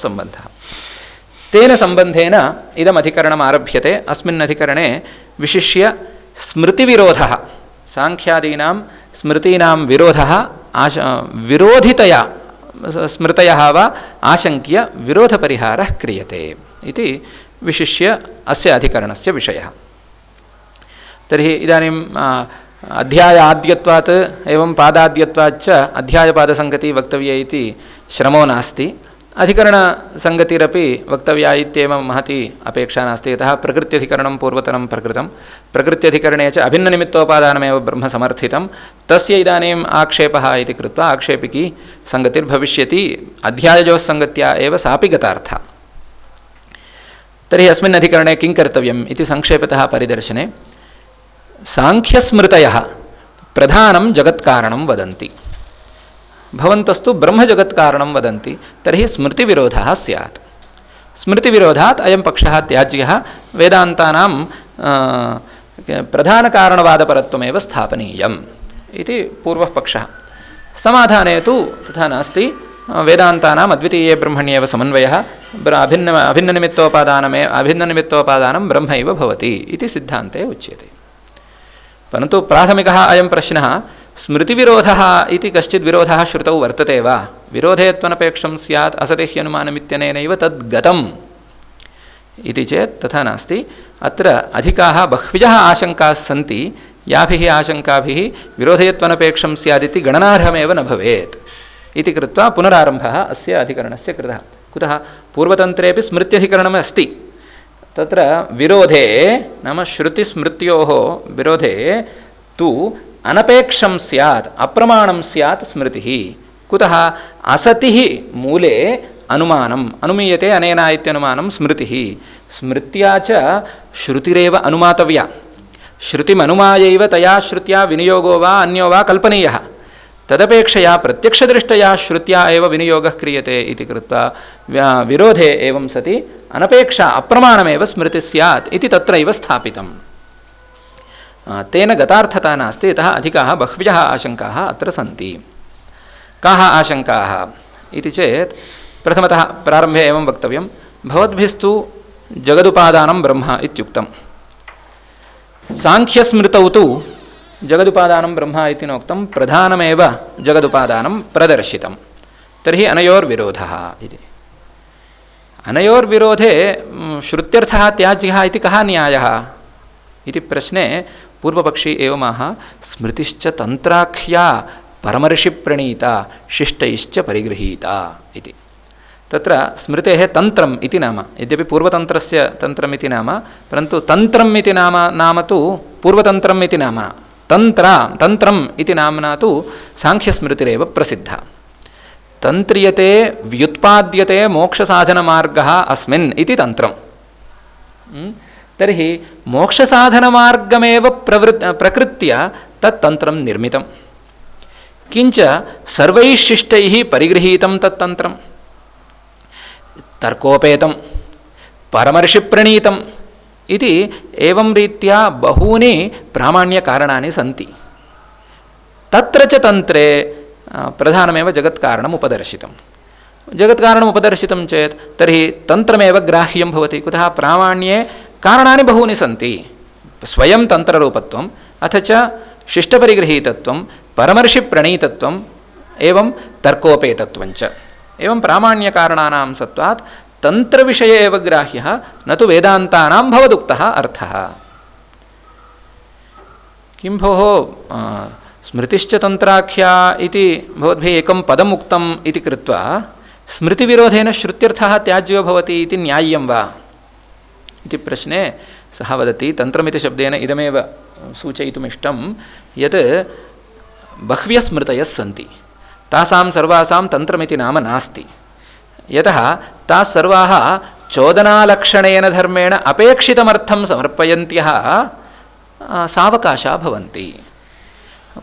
तेन सम्बन्धेन इदम् अधिकरणम् आरभ्यते। अस्मिन् अधिकरणे विशिष्य स्मृतिविरोधः साङ्ख्यादीनां स्मृतीनां विरोधः आश, विरोधितया, स्मृतयः वा आशङ्क्य विरोधपरिहारः क्रियते विशिष्य अस्य अधिकरणस्य विषयः। तर्हि इदानीम् अध्यायाद्यत्वात् एवं पादाद्यत्वाच्च अध्यायपादसङ्गतिः श्रमो नास्ति। अधिकरणसङ्गतिरपि वक्तव्या महती अपेक्षा नास्ति। यतः प्रकृत्यधिकरणं पूर्वतनं प्रकृतं। प्रकृत्यधिकरणे च अभिन्ननिमित्तोपादानमेव ब्रह्म समर्थितं तस्य इदानीम् आक्षेपः इति कृत्वा आक्षेपिकी सङ्गतिर्भविष्यति अध्याययोः सङ्गत्या एव सापि गतार्था तर्हि अस्मिन् अधिकरणे किं कर्तव्यम् इति संक्षेपतः परिदर्शने। साङ्ख्यस्मृतयः प्रधानं जगत्कारणं वदन्ति। भवन्तस्तु ब्रह्मजगत्कारणं वदन्ति, तर्हि स्मृतिविरोधः स्यात्। स्मृतिविरोधात् अयं पक्षः त्याज्यः, वेदान्तानां प्रधानकारणवादपरत्वमेव स्थापनीयम् इति पूर्वः पक्षः। समाधाने तु तथा नास्ति। वेदान्तानाम् अद्वितीये ब्रह्मण्येव समन्वयः अभिन्न, अभिन्ननिमित्तोपादानमे, अभिन्ननिमित्तोपादानं ब्रह्मैव भवति इति सिद्धान्ते उच्यते। परन्तु प्राथमिकः अयं प्रश्नः स्मृतिविरोधः इति कश्चित् विरोधः श्रुतौ वर्तते वा? विरोधे त्वनपेक्षं स्यात्, असति ह्यनुमानमित्यनेनैव तद्गतम्। इति चेत् तथा नास्ति। अत्र अधिकाः बह्व्यः आशङ्काः याभिः आशङ्काभिः विरोधयत्वनपेक्षं स्यादिति गणनार्हमेव न भवेत्। इति कृत्वा पुनरारम्भः अस्य अधिकरणस्य कृतः। कुतः? पूर्वतन्त्रेपि स्मृत्यधिकरणम् अस्ति। तत्र विरोधे, नाम श्रुतिस्मृत्योः विरोधे तु अनपेक्षं स्यात्, अप्रमाणं स्यात् स्मृतिः। कुतः असतिः मूले अनुमानम्, अनुमीयते अनेन इत्यनुमानं स्मृतिः। स्मृत्या च श्रुतिरेव अनुमातव्या। श्रुतिमनुमायैव तया श्रुत्या विनियोगो वा अन्यो वा कल्पनीयः। तदपेक्षया प्रत्यक्षदृष्टया श्रुत्या एव विनियोगः क्रियते इति कृत्वा विरोधे एवं सति, अनपेक्षा अप्रमाणमेव स्मृतिः स्यात् इति तत्रैव स्थापितम्। तेन गतार्थता नास्ति, यतः अधिकाः बह्व्यः आशङ्काः अत्र सन्ति। काः आशङ्काः? इति चेत्, प्रथमतः प्रारम्भे एवं वक्तव्यं, भवद्भिस्तु जगदुपादानं ब्रह्म इत्युक्तं साङ्ख्यस्मृतौ तु जगदुपादानं ब्रह्म इति नोक्तं, प्रधानमेव जगदुपादानं प्रदर्शितं तर्हि अनयोर्विरोधः इति। अनयोर्विरोधे श्रुत्यर्थः त्याज्यः इति कः न्यायः? इति प्रश्ने पूर्वपक्षी एवमाह स्मृतिश्च तन्त्राख्या परमर्षिप्रणीता शिष्टैश्च परिगृहीता इति। तत्र स्मृतेः तन्त्रम् इति नाम, यद्यपि पूर्वतन्त्रस्य तन्त्रम् इति नाम, परन्तु तन्त्रम् इति नाम नाम तु पूर्वतन्त्रम् इति नाम, तन्त्र, तन्त्रम् इति नाम्ना तु साङ्ख्यस्मृतिरेव प्रसिद्धा। तन्त्र्यते, व्युत्पाद्यते, मोक्षसाधनमार्गः अस्मिन् इति तन्त्रम्। तर्हि मोक्षसाधनमार्गमेव प्रवृत् प्रकृत्य तत्तन्त्रं निर्मितं किञ्च सर्वैः शिष्टैः परिगृहीतं तत्तन्त्रं तर्कोपेतं परमर्षिप्रणीतम् इति एवं रीत्या बहूनि प्रामाण्यकारणानि सन्ति। तत्र च तन्त्रे प्रधानमेव जगत्कारणम् उपदर्शितं जगत्कारणम् उपदर्शितं चेत् तर्हि तन्त्रमेव ग्राह्यं भवति। कुतः प्रामाण्ये कारणानि बहूनि सन्ति। स्वयं तन्त्ररूपत्वम्, अथ च शिष्टपरिगृहीतत्वं परमर्षिप्रणीतत्वम्, एवं तर्कोपेतत्वञ्च एवं प्रामाण्यकारणानां सत्वात् तन्त्रविषये एव ग्राह्यः, न तु वेदान्तानां भवदुक्तः अर्थः। किं भोः स्मृतिश्च तन्त्राख्या इति भवद्भिः एकं पदम् उक्तम् इति कृत्वा, स्मृतिविरोधेन श्रुत्यर्थः त्याज्यो भवति इति न्याय्यं वा? इति प्रश्ने, सः वदति, तन्त्रमिति शब्देन इदमेव सूचयितुमिष्टं यत् बह्व्यः स्मृतयः तासां सर्वासां तन्त्रमिति नाम नास्ति। यतः ताः सर्वाः चोदनालक्षणेन धर्मेण अपेक्षितमर्थं समर्पयन्त्यः सावकाशा भवन्ति।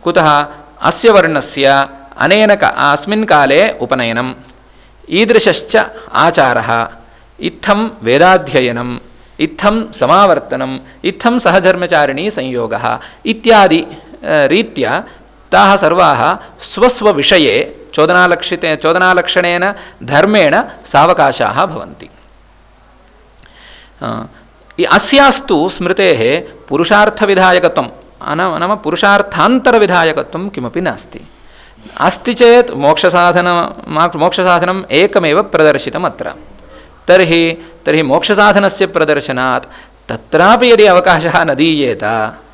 कुतः अस्य वर्णस्य अनेन का, अस्मिन् काले उपनयनम्, ईदृशश्च आचारः, इत्थं वेदाध्ययनम् इत्थं समावर्तनम्, इत्थं सहधर्मचारिणी संयोगः इत्यादि रीत्या ताः सर्वाः स्वस्वविषये चोदनालक्षिते, चोदनालक्षणेन धर्मेण सावकाशाः भवन्ति। अस्यास्तु स्मृतेः पुरुषार्थविधायकत्वं नाम पुरुषार्थान्तरविधायकत्वं किमपि नास्ति। अस्ति चेत् मोक्षसाधनं मोक्षसाधनम् एकमेव प्रदर्शितम् अत्र तर्हि तर्हि मोक्षसाधनस्य प्रदर्शनात् तत्रापि यदि अवकाशः न दीयेत,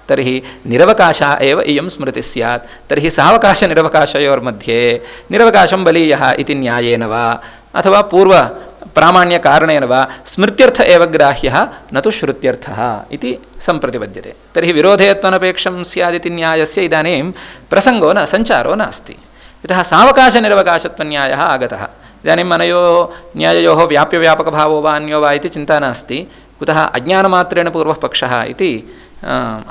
तर्हि निरवकाशः एव इयं स्मृतिः स्यात्। तर्हि सावकाशनिरवकाशयोर्मध्ये निरवकाशं बलीयः इति न्यायेन वा, अथवा पूर्वप्रामाण्यकारणेन वा, स्मृत्यर्थ एव ग्राह्यः न तु श्रुत्यर्थः इति सम्प्रतिपद्यते। तर्हि विरोधेत्वनपेक्षं स्यादिति न्यायस्य इदानीं प्रसङ्गो न, सञ्चारो नास्ति। यतः सावकाशनिरवकाशत्वन्यायः आगतः। इदानीम् अनयोः न्याययोः व्याप्यव्यापकभावो वा अन्यो वा इति चिन्ता नास्ति। कुतः अज्ञानमात्रेण पूर्वः पक्षः इति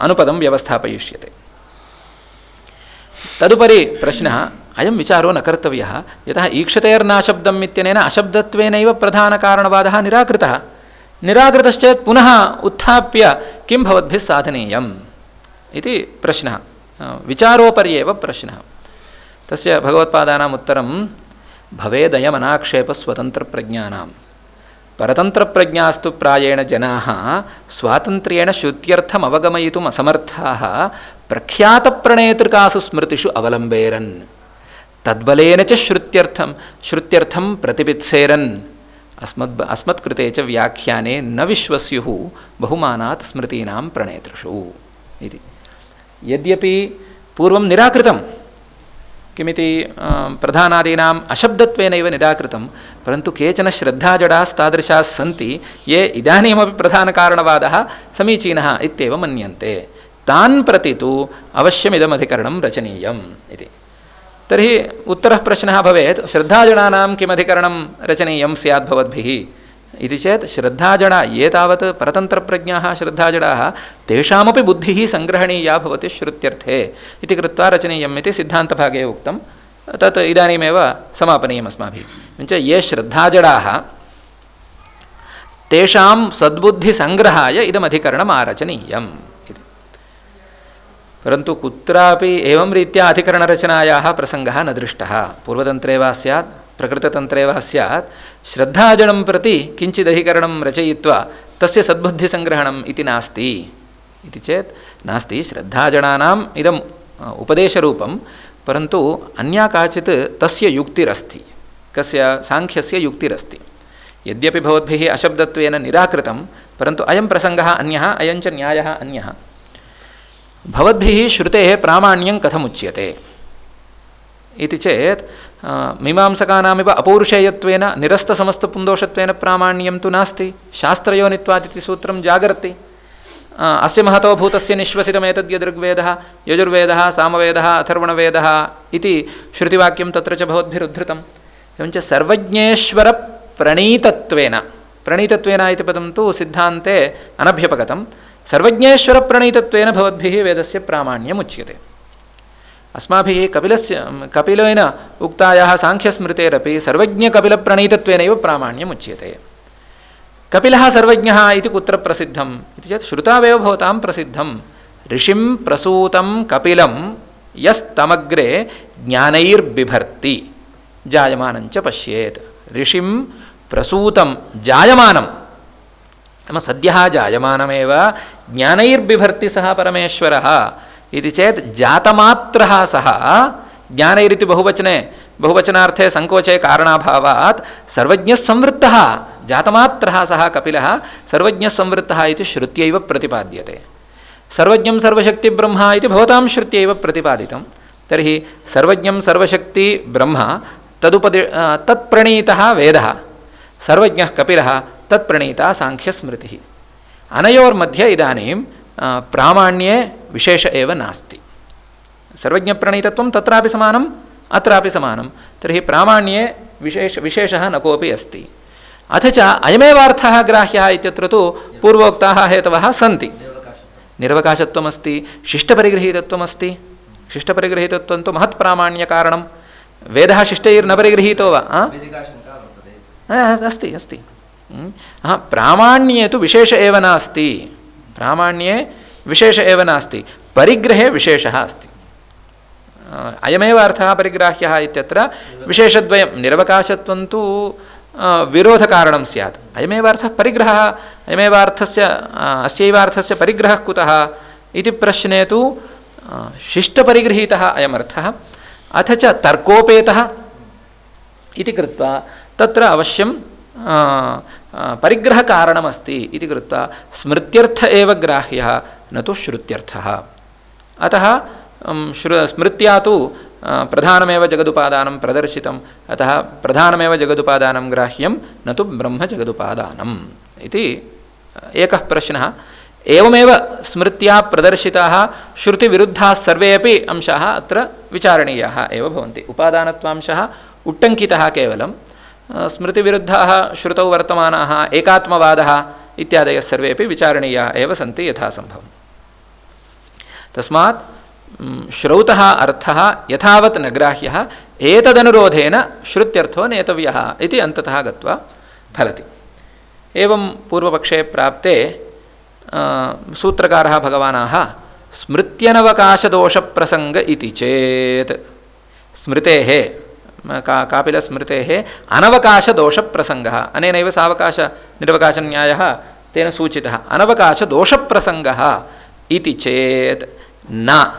अनुपदं व्यवस्थापयिष्यते। तदुपरि प्रश्नः, अयं विचारो न कर्तव्यः। यतः ईक्षतेर्नाशब्दम् इत्यनेन अशब्दत्वेनैव प्रधानकारणवादः निराकृतः। निराकृतश्चेत् पुनः उत्थाप्य किं भवद्भिः साधनीयम् इति प्रश्नः। विचारोपर्येव प्रश्नः। तस्य भगवत्पादानाम् उत्तरं भवेदयमनाक्षेपस्वतन्त्रप्रज्ञानां परतन्त्रप्रज्ञास्तु प्रायेण जनाः स्वातन्त्र्येण श्रुत्यर्थम् असमर्थाः प्रख्यातप्रणेतृकासु स्मृतिषु अवलम्बेरन्। तद्बलेन च श्रुत्यर्थं श्रुत्यर्थं प्रतिपित्सेरन्। अस्मद् अस्मत्कृते च व्याख्याने न विश्वस्युः बहुमानात् स्मृतीनां प्रणेतृषु इति। यद्यपि पूर्वं निराकृतं किमिति अ, प्रधानादीनाम् अशब्दत्वेनैव निराकृतं परन्तु केचन श्रद्धाजडास्तादृशाः सन्ति ये इदानीमपि प्रधानकारणवादः समीचीनः इत्येव मन्यन्ते। तान् प्रति तु अवश्यमिदमधिकरणं रचनीयम् इति। तर्हि उत्तरः प्रश्नः भवेत् श्रद्धाजडानां किमधिकरणं रचनीयं स्यात् भवद्भिः इति चेत् श्रद्धाजडा, ये तावत् परतन्त्रप्रज्ञाः श्रद्धाजडाः, तेषामपि बुद्धिः सङ्ग्रहणीया भवति श्रुत्यर्थे। इति कृत्वा रचनीयम् इति सिद्धान्तभागे उक्तं। तत् इदानीमेव समापनीयम् अस्माभिः। एवञ्च ये श्रद्धाजडाः, तेषां सद्बुद्धिसङ्ग्रहाय इदमधिकरणम् आरचनीयम् इति। परन्तु कुत्रापि एवं रीत्या अधिकरणरचनायाः प्रसङ्गः न दृष्टः। पूर्वतन्त्रे वा स्यात् प्रकृततन्त्रे वा स्यात्, श्रद्धाजडं प्रति किञ्चिदधिकरणं रचयित्वा तस्य सद्बुद्धिसङ्ग्रहणम् इति नास्ति। इति चेत् नास्ति श्रद्धाजडानाम् इदम् उपदेशरूपं परन्तु अन्या काचित् तस्य युक्तिरस्ति, कस्य साङ्ख्यस्य युक्तिरस्ति। यद्यपि भवद्भिः अशब्दत्वेन निराकृतं, परन्तु अयं प्रसङ्गः अन्यः अयञ्च न्यायः अन्यः। भवद्भिः श्रुतेः प्रामाण्यं कथमुच्यते। इति चेत् मीमांसकानामिव अपौरुषेयत्वेन निरस्तसमस्तपुन्दोषत्वेन प्रामाण्यं तु नास्ति शास्त्रयोनित्वादिति सूत्रं जागर्ति अस्य महतो भूतस्य निःश्वसितमेतद्यदृग्वेदः यजुर्वेदः सामवेदः अथर्वणवेदः इति श्रुतिवाक्यं तत्र च भवद्भिरुद्धृतम् एवञ्च सर्वज्ञेश्वरप्रणीतत्वेन प्रणीतत्वेन इति पदं तु सिद्धान्ते अनभ्यपगतं सर्वज्ञेश्वरप्रणीतत्वेन भवद्भिः वेदस्य प्रामाण्यमुच्यते अस्माभिः कपिलस्य कपिलेन उक्तायाः साङ्ख्यस्मृतेरपि सर्वज्ञकपिलप्रणीतत्वेनैव प्रामाण्यमुच्यते। कपिलः सर्वज्ञः इति कुत्र प्रसिद्धम्? इति चेत् श्रुतावेव भवतां प्रसिद्धं ऋषिं प्रसूतं कपिलं यस्तमग्रे ज्ञानैर्बिभर्ति जायमानञ्च पश्येत्। ऋषिं प्रसूतं जायमानं। नाम सद्यः जायमानमेव ज्ञानैर्बिभर्ति सः परमेश्वरः। इति चेत् जातमात्रः सः ज्ञानैरिति बहुवचने, बहुवचनार्थे सङ्कोचे कारणाभावात् सर्वज्ञस्संवृत्तः जातमात्रः सः कपिलः सर्वज्ञस्संवृत्तः इति श्रुत्यैव प्रतिपाद्यते। सर्वज्ञं सर्वशक्तिब्रह्म इति भवतां श्रुत्यैव प्रतिपादितं। तर्हि सर्वज्ञं सर्वशक्ति ब्रह्म तदुपदि तत्प्रणीतः वेदः। सर्वज्ञः कपिलः तत्प्रणीता साङ्ख्यस्मृतिः। अनयोर्मध्ये इदानीं प्रामाण्ये विशेष एव नास्ति सर्वज्ञप्रणीतत्वं तत्रापि समानम् अत्रापि समानं तर्हि प्रामाण्ये विशेष विशेषः न कोऽपि अस्ति अथ च अयमेवार्थः ग्राह्यः इत्यत्र तु पूर्वोक्ताः हेतवः सन्ति निर्वकाशत्वमस्ति शिष्टपरिगृहीतत्वमस्ति शिष्टपरिगृहीतत्वं तु महत्प्रामाण्यकारणं वेदः शिष्टैर्न परिगृहीतो वा अस्ति अस्ति। हा प्रामाण्ये तु विशेष एव नास्ति प्रामाण्ये विशेष एव नास्ति, परिग्रहे विशेषः अस्ति। अयमेव अर्थः परिग्राह्यः इत्यत्र, विशेषद्वयं, निरवकाशत्वं तु विरोधकारणं स्यात्। अयमेव अर्थः परिग्रहः, अयमेव अर्थस्य अस्यैव अर्थस्य परिग्रहः कुतः इति प्रश्ने तु शिष्टपरिगृहीतः अयमर्थः अथ च तर्कोपेतः इति कृत्वा तत्र अवश्यं परिग्रहकारणमस्ति इति कृत्वा स्मृत्यर्थ एव ग्राह्यः न तु श्रुत्यर्थः अतः श्रु स्मृत्या तु प्रधानमेव जगदुपादानं प्रदर्शितम् अतः प्रधानमेव जगदुपादानं ग्राह्यं न तु ब्रह्म जगदुपादानम् इति एकः प्रश्नः एवमेव स्मृत्या प्रदर्शिताः श्रुतिविरुद्धाः सर्वे अपि अंशाः अत्र विचारणीयाः एव भवन्ति उपादानत्वांशः उट्टङ्कितः केवलं स्मृतिविरुद्धाः श्रुतौ वर्तमानाः एकात्मवादः इत्यादयः सर्वेपि विचारणीयाः एव सन्ति यथासम्भवम्। तस्मात् श्रौतः अर्थः यथावत् न ग्राह्यः, एतदनुरोधेन श्रुत्यर्थो नेतव्यः इति अन्ततः गत्वा फलति। एवं पूर्वपक्षे प्राप्ते सूत्रकारः भगवानाः, स्मृत्यनवकाशदोषप्रसङ्ग इति चेत्, स्मृतेः का कापिलस्मृतेः अनवकाशदोषप्रसङ्गः। अनेनैव सावकाशनिरवकाशन्यायः तेन सूचितः। अनवकाशदोषप्रसङ्गः इति चेत् न।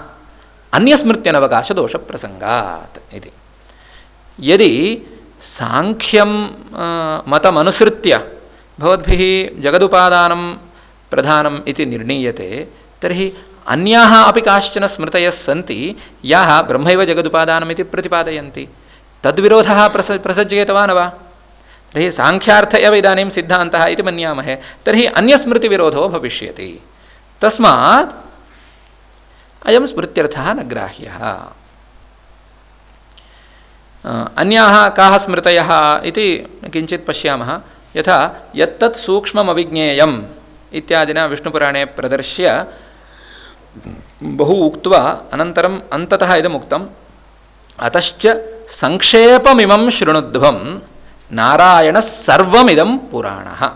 अन्यस्मृत्यनवकाशदोषप्रसङ्गात् इति। यदि साङ्ख्यं अ, मतमनुसृत्य भवद्भिः जगदुपादानं प्रधानम् इति निर्णीयते तर्हि अन्याः अपि काश्चन स्मृतयः सन्ति याः ब्रह्मैव तद्विरोधः प्रस प्रसज्येत वा न वा तर्हि साङ्ख्यार्थ एव इदानीं सिद्धान्तः इति मन्यामहे। तर्हि अन्यस्मृतिविरोधो भविष्यति। तस्मात् अयं स्मृत्यर्थः न ग्राह्यः। अन्याः काः स्मृतयः इति किञ्चित् पश्यामः। यथा, यत्तत् सूक्ष्ममविज्ञेयम् इत्यादिना विष्णुपुराणे प्रदर्श्य बहु उक्त्वा अनन्तरम् अन्ततः इदमुक्तम् अतश्च संक्षेपमिमं शृणुध्वं नारायणः सर्वमिदं पुराणः।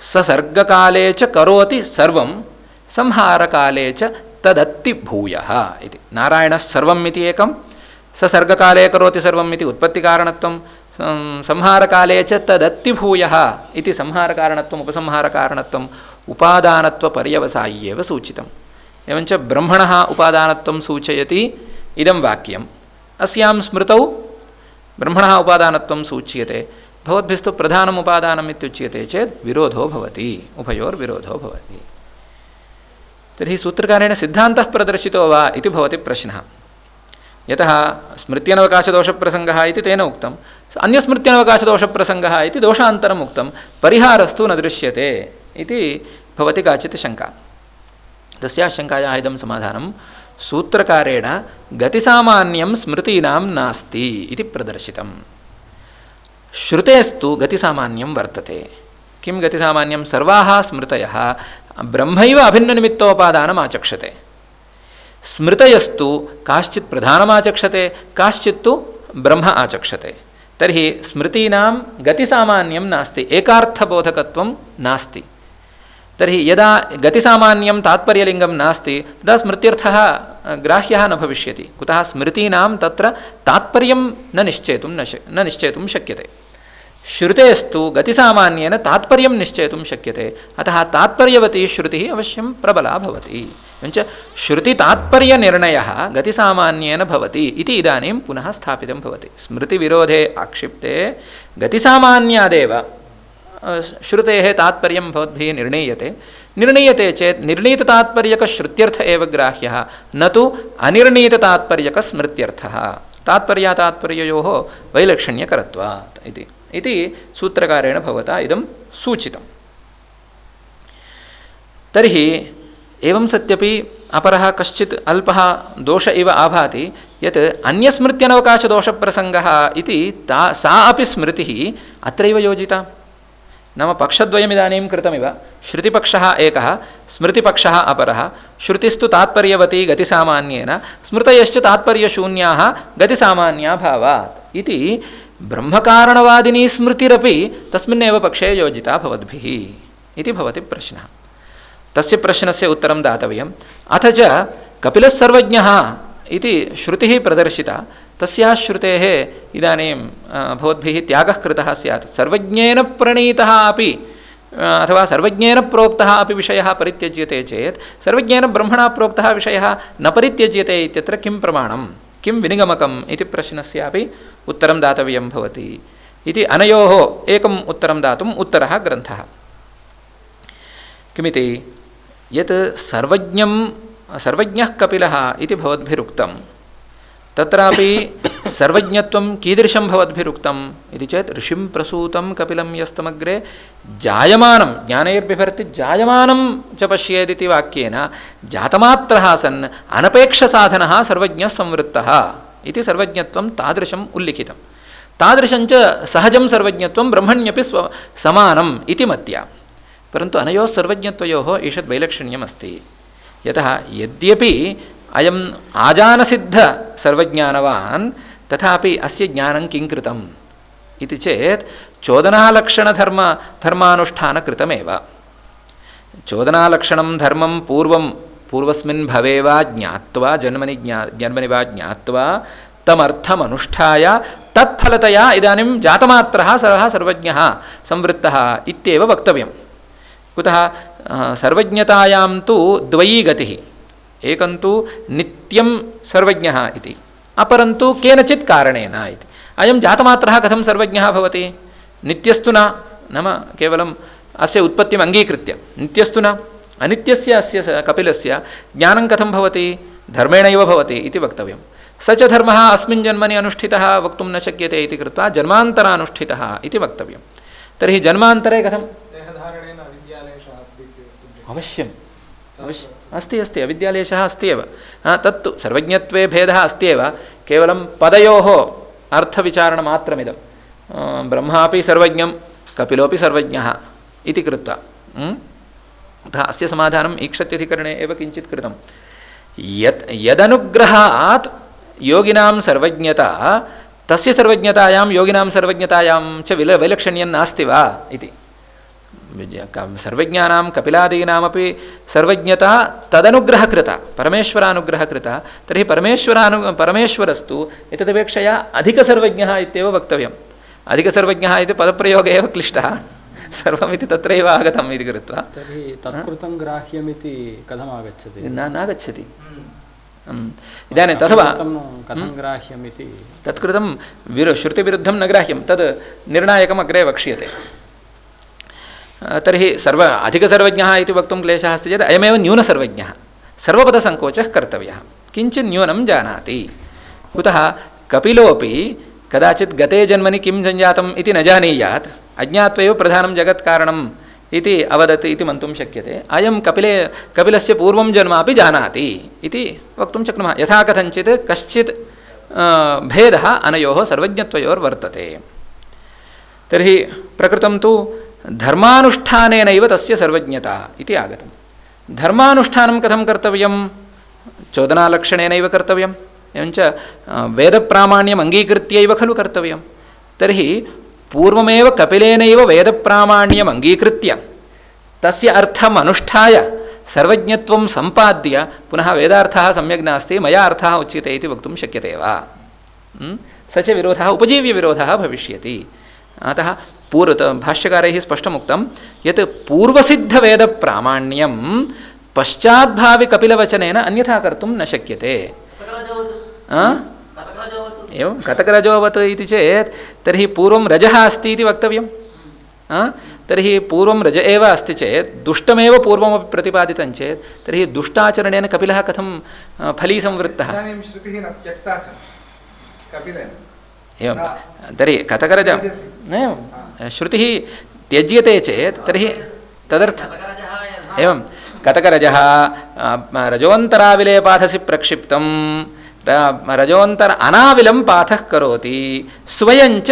ससर्गकाले च करोति सर्वं, संहारकाले च तदत्ति भूयः नारायणः सर्वम् इति एकं, ससर्गकाले करोति सर्वम् इति उत्पत्तिकारणत्वं संहारकाले च तदत्ति भूयः इति संहारकारणत्वम् उपसंहारकारणत्वम् उपादानत्वपर्यवसायि एव सूचितम्। एवञ्च ब्रह्मणः उपादानत्वं सूचयति, इदं वाक्यम्। अस्यां स्मृतौ ब्रह्मणः उपादानत्वं सूच्यते, भवद्भिस्तु प्रधानम् उपादानम् इत्युच्यते चेत् विरोधो भवति, उभयोर्विरोधो भवति। तर्हि सूत्रकारेण सिद्धान्तः प्रदर्शितो वा इति भवति प्रश्नः। यतः स्मृत्यनवकाशदोषप्रसङ्गः इति तेन उक्तं, अन्यस्मृत्यनवकाशदोषप्रसङ्गः इति दोषान्तरम् उक्तं, परिहारस्तु न दृश्यते इति भवति काचित् शङ्का। तस्याः शङ्कायाः इदं समाधानं सूत्रकारेण गतिसामान्यं स्मृतीनां नास्ति इति प्रदर्शितम्। श्रुतेस्तु गतिसामान्यं वर्तते। किं गतिसामान्यं? सर्वाः स्मृतयः ब्रह्मैव अभिन्ननिमित्तोपादानम् आचक्षते। स्मृतयस्तु काश्चित् प्रधानमाचक्षते, काश्चित्तु ब्रह्म आचक्षते। तर्हि स्मृतीनां गतिसामान्यं नास्ति, एकार्थबोधकत्वं नास्ति। तर्हि यदा गतिसामान्यं तात्पर्यलिङ्गं नास्ति, तदा स्मृत्यर्थः ग्राह्यः न भविष्यति। कुतः स्मृतीनां तत्र तात्पर्यं न निश्चेतुं न श न निश्चेतुं शक्यते। श्रुतेस्तु गतिसामान्येन तात्पर्यं निश्चेतुं शक्यते। अतः तात्पर्यवती श्रुतिः अवश्यं प्रबला भवति। एवञ्च श्रुतितात्पर्यनिर्णयः गतिसामान्येन पुनः आक्षिप्ते गतिसामान्यादेव श्रुतेः तात्पर्यं भवद्भिः निर्णीयते। निर्णीयते चेत् निर्णीततात्पर्यकश्रुत्यर्थ एव ग्राह्यः, न तु अनिर्णीततात्पर्यकस्मृत्यर्थः। तात्पर्यातात्पर्ययोः वैलक्षण्यकरत्वात् इति। इति सूत्रकारेण भवता इदं सूचितं तर्हि एवं सत्यपि अपरः कश्चित् अल्पः दोष इव आभाति, यत् अन्यस्मृत्यनवकाशदोषप्रसङ्गः इति ता सा अपि स्मृतिः अत्रैव योजिता। नाम पक्षद्वयमिदानीं कृतमिव। श्रुतिपक्षः एकः, स्मृतिपक्षः अपरः। श्रुतिस्तु तात्पर्यवती गतिसामान्येन, स्मृतयश्च तात्पर्यशून्याः गतिसामान्या भावात् इति ब्रह्मकारणवादिनी स्मृतिरपि तस्मिन्नेव पक्षे योजिता भवद्भिः। इति भवति प्रश्नः। तस्य प्रश्नस्य उत्तरं दातव्यम्। अथ च कपिलः सर्वज्ञः इति श्रुतिः प्रदर्शिता। तस्याः श्रुतेः इदानीं भवद्भिः त्यागः कृतः स्यात्। सर्वज्ञेन प्रणीतः अपि अथवा सर्वज्ञेन प्रोक्तः अपि विषयः परित्यज्यते चेत्, सर्वज्ञेन ब्रह्मणा प्रोक्तः विषयः न परित्यज्यते इत्यत्र किं प्रमाणं किं विनिगमकम् इति प्रश्नस्यापि उत्तरं दातव्यं भवति। इति अनयोः एकम् उत्तरं दातुम् उत्तरः ग्रन्थः। किमिति? यत् सर्वज्ञं, सर्वज्ञः कपिलः इति भवद्भिरुक्तं तत्रापि सर्वज्ञत्वं कीदृशं भवद्भिरुक्तम् इति चेत् ऋषिं प्रसूतं कपिलं यस्तमग्रे जायमानं, ज्ञानैर्बिभर्ति जायमानं च पश्येदिति वाक्येन जातमात्रः सन् अनपेक्षसाधनः सर्वज्ञः संवृत्तः इति सर्वज्ञत्वं तादृशम् उल्लिखितं। तादृशञ्च सहजं सर्वज्ञत्वं ब्रह्मण्यपि स्व, समानम् इति मत्या। परन्तु अनयोः सर्वज्ञत्वयोः ईषद् वैलक्षण्यमस्ति। यतः यद्यपि अयम् आजानसिद्धसर्वज्ञानवान् तथापि अस्य ज्ञानं किं कृतम्? इति चेत् चोदनालक्षणधर्म, धर्मानुष्ठानकृतमेव। चोदनालक्षणं धर्मं पूर्वं, पूर्वस्मिन् भवे वा ज्ञात्वा, जन्मनि ज्ञा जन्मनि वा ज्ञात्वा, तमर्थमनुष्ठाय, तत्फलतया इदानीं जातमात्रः सः सर्वज्ञः, संवृत्तः इत्येव वक्तव्यं कुतः सर्वज्ञतायां तु द्वयी गतिः एकं तु नित्यं सर्वज्ञः इति। अपरन्तु केनचित् कारणेन इति। अयं जातमात्रः कथं सर्वज्ञः भवति? नित्यस्तु न नाम केवलम् अस्य उत्पत्तिम् अङ्गीकृत्य। नित्यस्तु न। अनित्यस्य अस्य स- कपिलस्य ज्ञानं कथं भवति? धर्मेणैव भवति इति वक्तव्यं। स च धर्मः अस्मिन् जन्मनि अनुष्ठितः वक्तुं न शक्यते इति कृत्वा जन्मान्तरानुष्ठितः इति वक्तव्यं तर्हि जन्मान्तरे कथं। अवश्यम्। अवश्य अस्ति अस्ति अविद्यालेशः अस्ति एव तत्तु सर्वज्ञत्वे भेदः अस्ति एव केवलं पदयोः अर्थविचारणमात्रमिदं ब्रह्मापि सर्वज्ञं कपिलोपि सर्वज्ञः इति कृत्वा? अतः अस्य समाधानम् ईक्षत्यधिकरणे एव किञ्चित् कृतं यत् यदनुग्रहात् योगिनां सर्वज्ञता तस्य सर्वज्ञतायां योगिनां सर्वज्ञतायां च विल वैलक्षण्यं नास्ति वा इति विज्ञ- क- सर्वज्ञानां कपिलादीनामपि सर्वज्ञता तदनुग्रहकृता परमेश्वरानुग्रहकृता तर्हि परमेश्वरानु परमेश्वरस्तु एतदपेक्षया अधिकसर्वज्ञः इत्येव वक्तव्यम्। अधिकसर्वज्ञः इति पदप्रयोगे एव क्लिष्टः। सर्वमिति तत्रैव आगतम् इति कृत्वा। तर्हि तत्कृतं ग्राह्यमिति कथम् आगच्छति न नागच्छति. इदानीं तथवा कथं ग्राह्यमिति? तत्कृतं विरु श्रुतिविरुद्धं न ग्राह्यं तद् निर्णायकम् अग्रे वक्ष्यते। तर्हि सर्व अधिकसर्वज्ञः इति वक्तुं क्लेशः अस्ति चेत् अयमेव न्यूनसर्वज्ञः। सर्वपदसङ्कोचः कर्तव्यः। किञ्चित् न्यूनं जानाति। कुतः कपिलोपि कदाचित् गते जन्मनि किं सञ्जातम् इति न जानीयात्, अज्ञात्वैव प्रधानं जगत्कारणम् इति अवदत् इति मन्तुं शक्यते। अयं कपिले, कपिलस्य पूर्वं जन्मापि जानाति इति वक्तुं शक्नुमः। यथा कथञ्चित् कश्चित् भेदः अनयोः सर्वज्ञत्वयोर्वर्तते। तर्हि प्रकृतं तु धर्मानुष्ठानेनैव तस्य सर्वज्ञता इति आगतं। धर्मानुष्ठानं कथं कर्तव्यं? चोदनालक्षणेनैव कर्तव्यम्, एवञ्च वेदप्रामाण्यम् अङ्गीकृत्यैव खलु कर्तव्यं तर्हि पूर्वमेव कपिलेनैव वेदप्रामाण्यम् अङ्गीकृत्य तस्य अर्थम् अनुष्ठाय सर्वज्ञत्वं सम्पाद्य पुनः वेदार्थः सम्यक् नास्ति, मया अर्थः उच्यते इति वक्तुं शक्यते वा? स च विरोधः, उपजीव्यविरोधः भविष्यति। अतः पूर्व भाष्यकारैः स्पष्टमुक्तं यत् पूर्वसिद्धवेदप्रामाण्यं पश्चाद्भाविकपिलवचनेन अन्यथा कर्तुं न शक्यते? एवं कटकरजोवत् इति चेत् तर्हि पूर्वं रजः अस्ति इति वक्तव्यं आ? तर्हि पूर्वं रज एव अस्ति चेत् दुष्टमेव पूर्वमपि प्रतिपादितं चेत् तर्हि दुष्टाचरणेन कपिलः कथं फलीसंवृत्तः? श्रुतिः न त्यक्ता कपिलेन। एवं। तर्हि कथकरज एवं। श्रुतिः त्यज्यते चेत् तर्हि तदर्थ। एवं। कथकरजः आ, रजोन्तराविलेपाथसि प्रक्षिप्तं रजोन्तर अनाविलं पाथः करोति। स्वयञ्च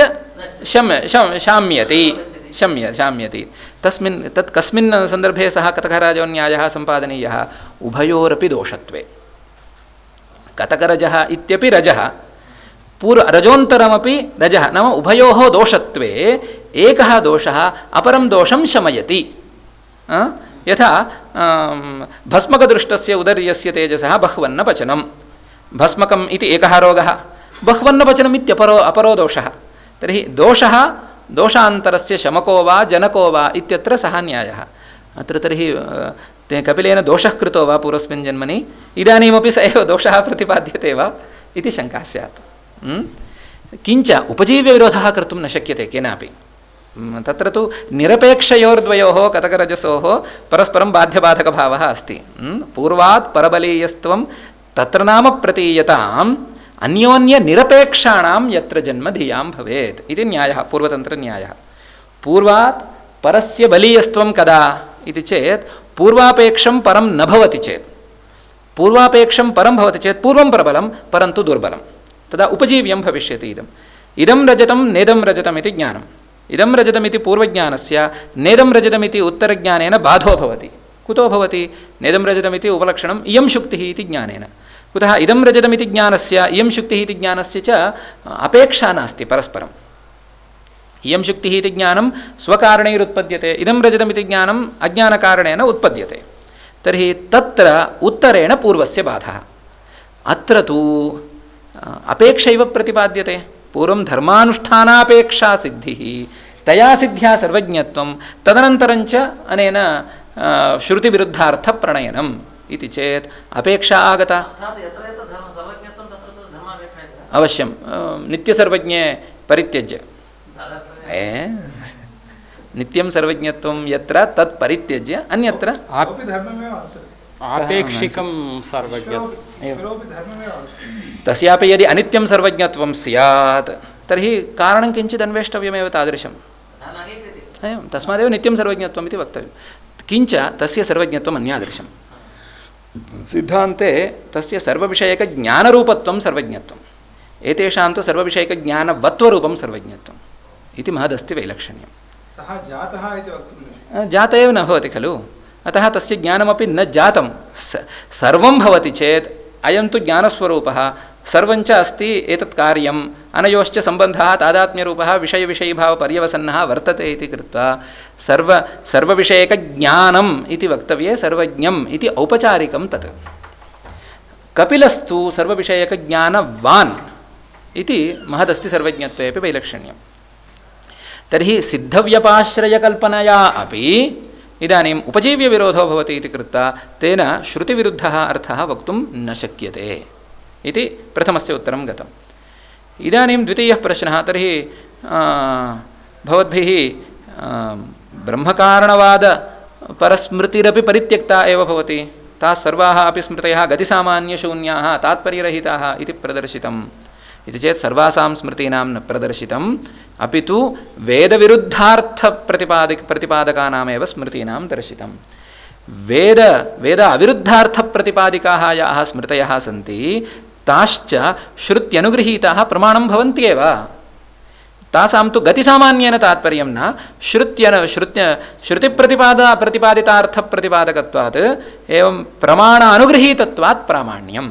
शम्य शम शाम्यति। शम्य शाम्यति। तस्मिन् तत् कस्मिन् सन्दर्भे सः कथकराजोन्यायः सम्पादनीयः। उभयोरपि दोषत्वे। कतकरजः इत्यपि रजः। पूर्व रजोन्तरमपि रजः, नाम उभयोः दोषत्वे, एकः दोषः, अपरं दोषं शमयति? यथा भस्मकदृष्टस्य उदर्यस्य तेजसः बह्वन्न पचनं भस्मकम् इति एकः रोगः, बह्वन्नवचनम् इत्यपरो, अपरो दोषः तर्हि दोषः, दोषान्तरस्य शमको वा, जनको वा इत्यत्र सः न्यायः अत्र तर्हि ते कपिलेन दोषः कृतो वा पूर्वस्मिन् जन्मनि, इदानीमपि स एव दोषः प्रतिपाद्यते वा इति शङ्का स्यात्? किञ्च उपजीव्यविरोधः कर्तुं न शक्यते केनापि तत्र तु निरपेक्षयोर्द्वयोः कतकरजसोः परस्परं बाध्यबाधकभावः अस्ति पूर्वात् परबलीयस्त्वं तत्र नाम प्रतीयताम् अन्योन्यनिरपेक्षाणां यत्र जन्म धियाँ भवेत् इति न्यायः पूर्वतन्त्रन्यायः पूर्वात् परस्य बलीयस्त्वं कदा इति चेत् पूर्वापेक्षं परं न भवति चेत् पूर्वापेक्षं परं भवति चेत् पूर्वं प्रबलं परन्तु दुर्बलं तदा उपजीव्यं भविष्यति इदम्। इदं रजतं नेदं रजतमिति ज्ञानम्। इदं रजतमिति पूर्वज्ञानस्य, नेदं रजतमिति उत्तरज्ञानेन बाधो भवति। कुतो भवति? नेदं रजतमिति उपलक्षणम् इयं शुक्तिः इति ज्ञानेन। कुतः इदं रजतमिति ज्ञानस्य, इयं शुक्तिः इति ज्ञानस्य च, अपेक्षा नास्ति परस्परम्। इयं शुक्तिः इति ज्ञानं स्वकारणैरुत्पद्यते, इदं रजतमिति ज्ञानम् अज्ञानकारणेन उत्पद्यते। तर्हि तत्र उत्तरेण पूर्वस्य बाधः। अत्र तु अपेक्षैव प्रतिपाद्यते। पूर्वं धर्मानुष्ठानापेक्षा सिद्धिः तया सिद्ध्या सर्वज्ञत्वं तदनन्तरञ्च अनेन श्रुतिविरुद्धार्थप्रणयनम् इति चेत् अपेक्षा आगता। धर्मापेक्षा? अवश्यं नित्यसर्वज्ञे परित्यज्य। ए? नित्यं सर्वज्ञत्वं यत्र तत् परित्यज्य अन्यत्र? आपेक्षिकं अनुसरति तस्यापि यदि अनित्यं सर्वज्ञत्वं स्यात् तर्हि कारणं किञ्चित् अन्वेष्टव्यमेव तादृशं न नाङ्गीक्रियते एवं तस्मादेव नित्यं सर्वज्ञत्वम् इति वक्तव्यं किञ्च तस्य सर्वज्ञत्वम् अन्यादृशं सिद्धान्ते तस्य सर्वविषयकज्ञानरूपत्वं सर्वज्ञत्वम्। एतेषां तु सर्वविषयकज्ञानवत्वरूपं सर्वज्ञत्वम्। इति महदस्ति वैलक्षण्यं सः जातः इति वक्तुं जात एव न भवति खलु? अतः तस्य ज्ञानमपि न जातं। सर्वं भवति चेत् अयं तु ज्ञानस्वरूपः सर्वञ्च अस्ति एतत् कार्यम् अनयोश्च सम्बन्धः तादात्म्यरूपः विषयविषयीभावपर्यवसन्नः वर्तते इति कृत्वा सर्व, सर्वविषयकज्ञानम् इति वक्तव्ये सर्वज्ञम् इति औपचारिकं तत्। कपिलस्तु सर्वविषयकज्ञानवान् इति महदस्ति सर्वज्ञत्वे अपि वैलक्षण्यं तर्हि सिद्धव्यपाश्रयकल्पनया अपि इदानीम् उपजीव्यविरोधो भवति इति कृत्वा तेन श्रुतिविरुद्धः अर्थः वक्तुं न शक्यते इति प्रथमस्य उत्तरं गतम्। इदानीं द्वितीयः प्रश्नः, तर्हि भवद्भिः ब्रह्मकारणवादपरस्मृतिरपि परित्यक्ता एव भवति। ताः सर्वाः अपि स्मृतयः गतिसामान्यशून्याः, तात्पर्यरहिताः इति प्रदर्शितम्। इति चेत् सर्वासां स्मृतीनां न प्रदर्शितम्। अपि तु वेदविरुद्धार्थप्रतिपादिक प्रतिपादकानामेव स्मृतीनां दर्शितं वेद वेद अविरुद्धार्थप्रतिपादिकाः याः स्मृतयः सन्ति, ताश्च श्रुत्यनुगृहीताः प्रमाणं भवन्त्येव तासां तु गतिसामान्येन तात्पर्यं न, श्रुत्यन श्रुत्य श्रुतिप्रतिपाद प्रतिपादितार्थप्रतिपादकत्वात् एवं प्रमाण अनुगृहीतत्वात् प्रामाण्यं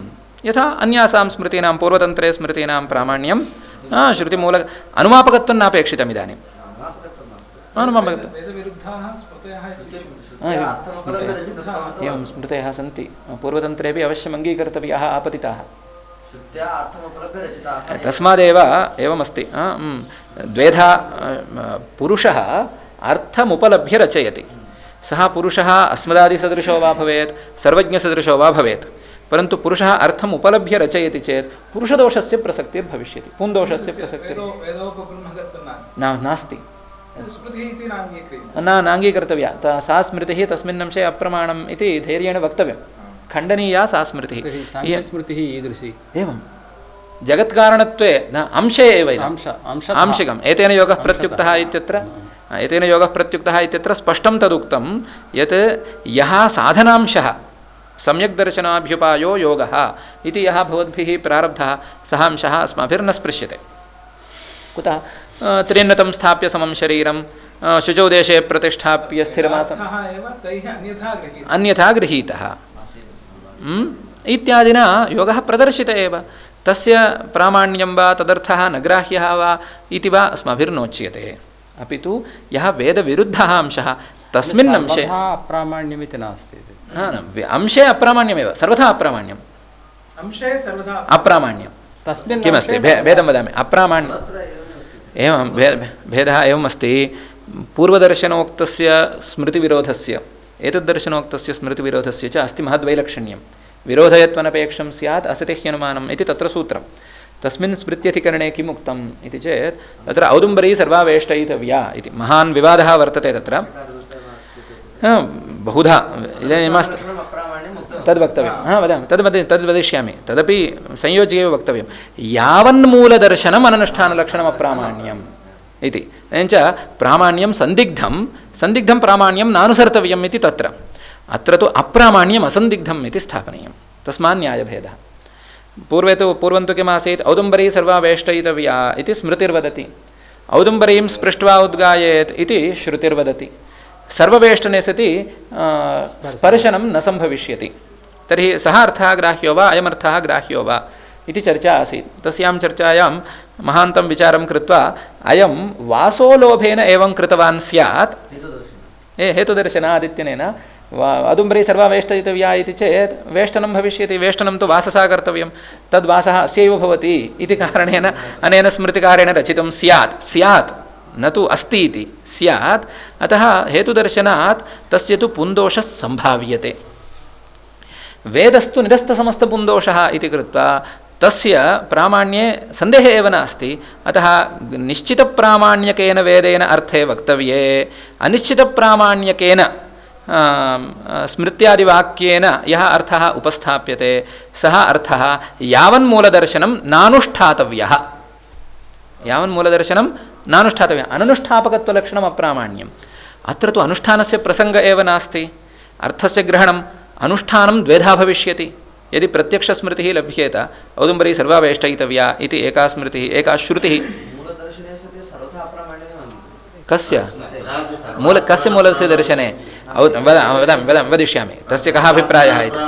यथा अन्यासां स्मृतीनां पूर्वतन्त्रे स्मृतीनां प्रामाण्यं श्रुतिमूल अनुमापकत्वं नापेक्षितम् इदानीं। अनुमापकत्वं एवं स्मृतयः। सन्ति। पूर्वतन्त्रेपि अवश्यम् अङ्गीकर्तव्याः आपतिताः। तस्मादेव एवमस्ति द्वेधा पुरुषः अर्थमुपलभ्य रचयति सः पुरुषः अस्मदादिसदृशो वा भवेत्, सर्वज्ञसदृशो वा भवेत्। परन्तु पुरुषः अर्थम् उपलभ्य रचयति चेत् पुरुषदोषस्य प्रसक्तिर्भविष्यति पुंदोषस्य प्रसक्तिर् नास्ति। न नास्ति। स्मृतिः इति नाङ्गीक्रियते। न नाङ्गीकर्तव्या। सा स्मृतिः तस्मिन् अंशे अप्रमाणम् इति धैर्येण वक्तव्यं खण्डनीया सा स्मृतिः। तर्हि ईदृशी। एवं। जगत्कारणत्वे न अंशे एव आंशिकम्। एतेन योगः। प्रत्युक्तः इत्यत्र? एतेन योगः प्रत्युक्तः इत्यत्र स्पष्टं तदुक्तं यत् यः साधनांशः सम्यक् दर्शनाभ्युपायो योगः इति यः भवद्भिः प्रारब्धः सः अंशः अस्माभिर्न स्पृश्यते कुतः त्र्यन्नतं स्थाप्य समं शरीरं शुचौ देशे प्रतिष्ठाप्य स्थिरमासम्। अन्यथा गृहीतः। इत्यादिना योगः प्रदर्शित एव। तस्य प्रामाण्यं वा तदर्थः न ग्राह्यः वा इति वा अस्माभिर्नोच्यते। अपि तु यः वेदविरुद्धः अंशः तस्मिन् अंशे। सर्वथा अप्रामाण्यमिति नास्ति न, अंशे अप्रामाण्यमेव सर्वथा अप्रामाण्यम्। अंशे सर्वदा अप्रामाण्यं तस्मिन् किमस्ति? अंशे भे भेदं वदामि। अप्रामाण्यम् एवं भे भेदः एवमस्ति। पूर्वदर्शनोक्तस्य स्मृतिविरोधस्य एतद्दर्शनोक्तस्य स्मृतिविरोधस्य च अस्ति महद्वैलक्षण्यं विरोधयत्वनपेक्षं स्यात् असतिह्यनुमानम् इति तत्र सूत्रं तस्मिन् स्मृत्यधिकरणे किम् उक्तम् इति चेत् तत्र औदुम्बरी सर्वा वेष्टयितव्या इति। महान् विवादः वर्तते तत्र। हा, बहुधा इदानीमस्ति दर्शनम् अप्रामाण्यम् उक्तम् तद् वक्तव्यं हा, वदामि तद् वद तद् वदिष्यामि तदपि संयोज्य एव वक्तव्यं। यावन्मूलदर्शनम् अननुष्ठानलक्षणम् अप्रामाण्यम् इति। एवञ्च प्रामाण्यं सन्दिग्धं सन्दिग्धं प्रामाण्यं नानुसर्तव्यम् इति तत्र। अत्र तु अप्रामाण्यम् असन्दिग्धम् इति स्थापनीयं तस्मात् न्यायभेदः। पूर्वे तु, पूर्वं तु किमासीत्, औदुम्बरी सर्वा वेष्टयितव्या इति स्मृतिर्वदति। औदुम्बरीं स्पृष्ट्वा उद्गायेत् इति श्रुतिर्वदति। सर्ववेष्टने सति स्पर्शनं। न सम्भविष्यति। तर्हि सः अर्थः ग्राह्यो वा अयमर्थः ग्राह्यो वा इति चर्चा आसीत्। तस्यां चर्चायां महान्तं विचारं कृत्वा अयं वासोलोभेन एवं कृतवान् स्यात्। ए हेतुदर्शनादित्यनेन वा अदुम्बरी सर्वा वेष्टयितव्या इति चेत् वेष्टनं भविष्यति वेष्टनं तु वाससा कर्तव्यं। तद्वासः अस्यैव भवति इति कारणेन अनेन स्मृतिकारेण रचितं स्यात्। स्यात्। न तु अस्ति इति अतः हेतुदर्शनात् तस्य तु पुन्दोषः सम्भाव्यते। वेदस्तु निरस्तसमस्तपुन्दोषः इति कृत्वा तस्य प्रामाण्ये सन्देहः एव नास्ति। अतः निश्चितप्रामाण्यकेन वेदेन अर्थे वक्तव्ये। अनिश्चितप्रामाण्यकेन स्मृत्यादिवाक्येन यः अर्थः उपस्थाप्यते, सः अर्थः यावन्मूलदर्शनं नानुष्ठातव्यः। यावन्मूलदर्शनं नानुष्ठातव्यम्। अननुष्ठापकत्वलक्षणम् अप्रामाण्यम्। अत्र तु अनुष्ठानस्य प्रसङ्ग एव नास्ति। अर्थस्य ग्रहणम् अनुष्ठानं द्वेधा भविष्यति। यदि प्रत्यक्षस्मृतिः लभ्येत, औदुम्बरी सर्वा वेष्टयितव्या इति एका स्मृतिः, एका श्रुतिः। कस्य? मूल, कस्य मूलस्य दर्शने? औ वदामि वदामि, वदिष्यामि। तस्य कः अभिप्रायः इति?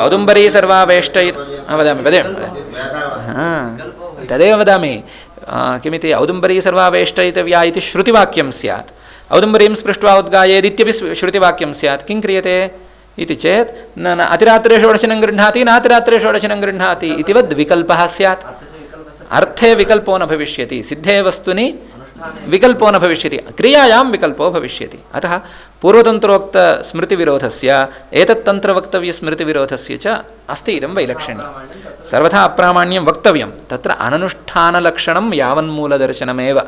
औदुम्बरी सर्वा वेष्टयि वदामि वदामि तदेव वदामि। किमिति औदुम्बरी सर्वा वेष्टयितव्या इति श्रुतिवाक्यं स्यात्। औदुम्बरीं स्पृष्ट्वा उद्गायेदित्यपि श्रुतिवाक्यं स्यात्। किं क्रियते? इति चेत् न न अतिरात्रे षोडशनं गृह्णाति नातिरात्रे षोडशनं गृह्णाति इतिवद् विकल्पः स्यात्। अर्थे विकल्पो न भविष्यति। सिद्धे वस्तुनि विकल्पो न भविष्यति। क्रियायां विकल्पो भविष्यति। अतः पूर्वतन्त्रोक्तस्मृतिविरोधस्य एतत्तन्त्रवक्तव्यस्मृतिविरोधस्य च अस्ति इदं वैलक्षण्यं। सर्वथा अप्रामाण्यं वक्तव्यं। तत्र अननुष्ठानलक्षणं यावन्मूलदर्शनमेव।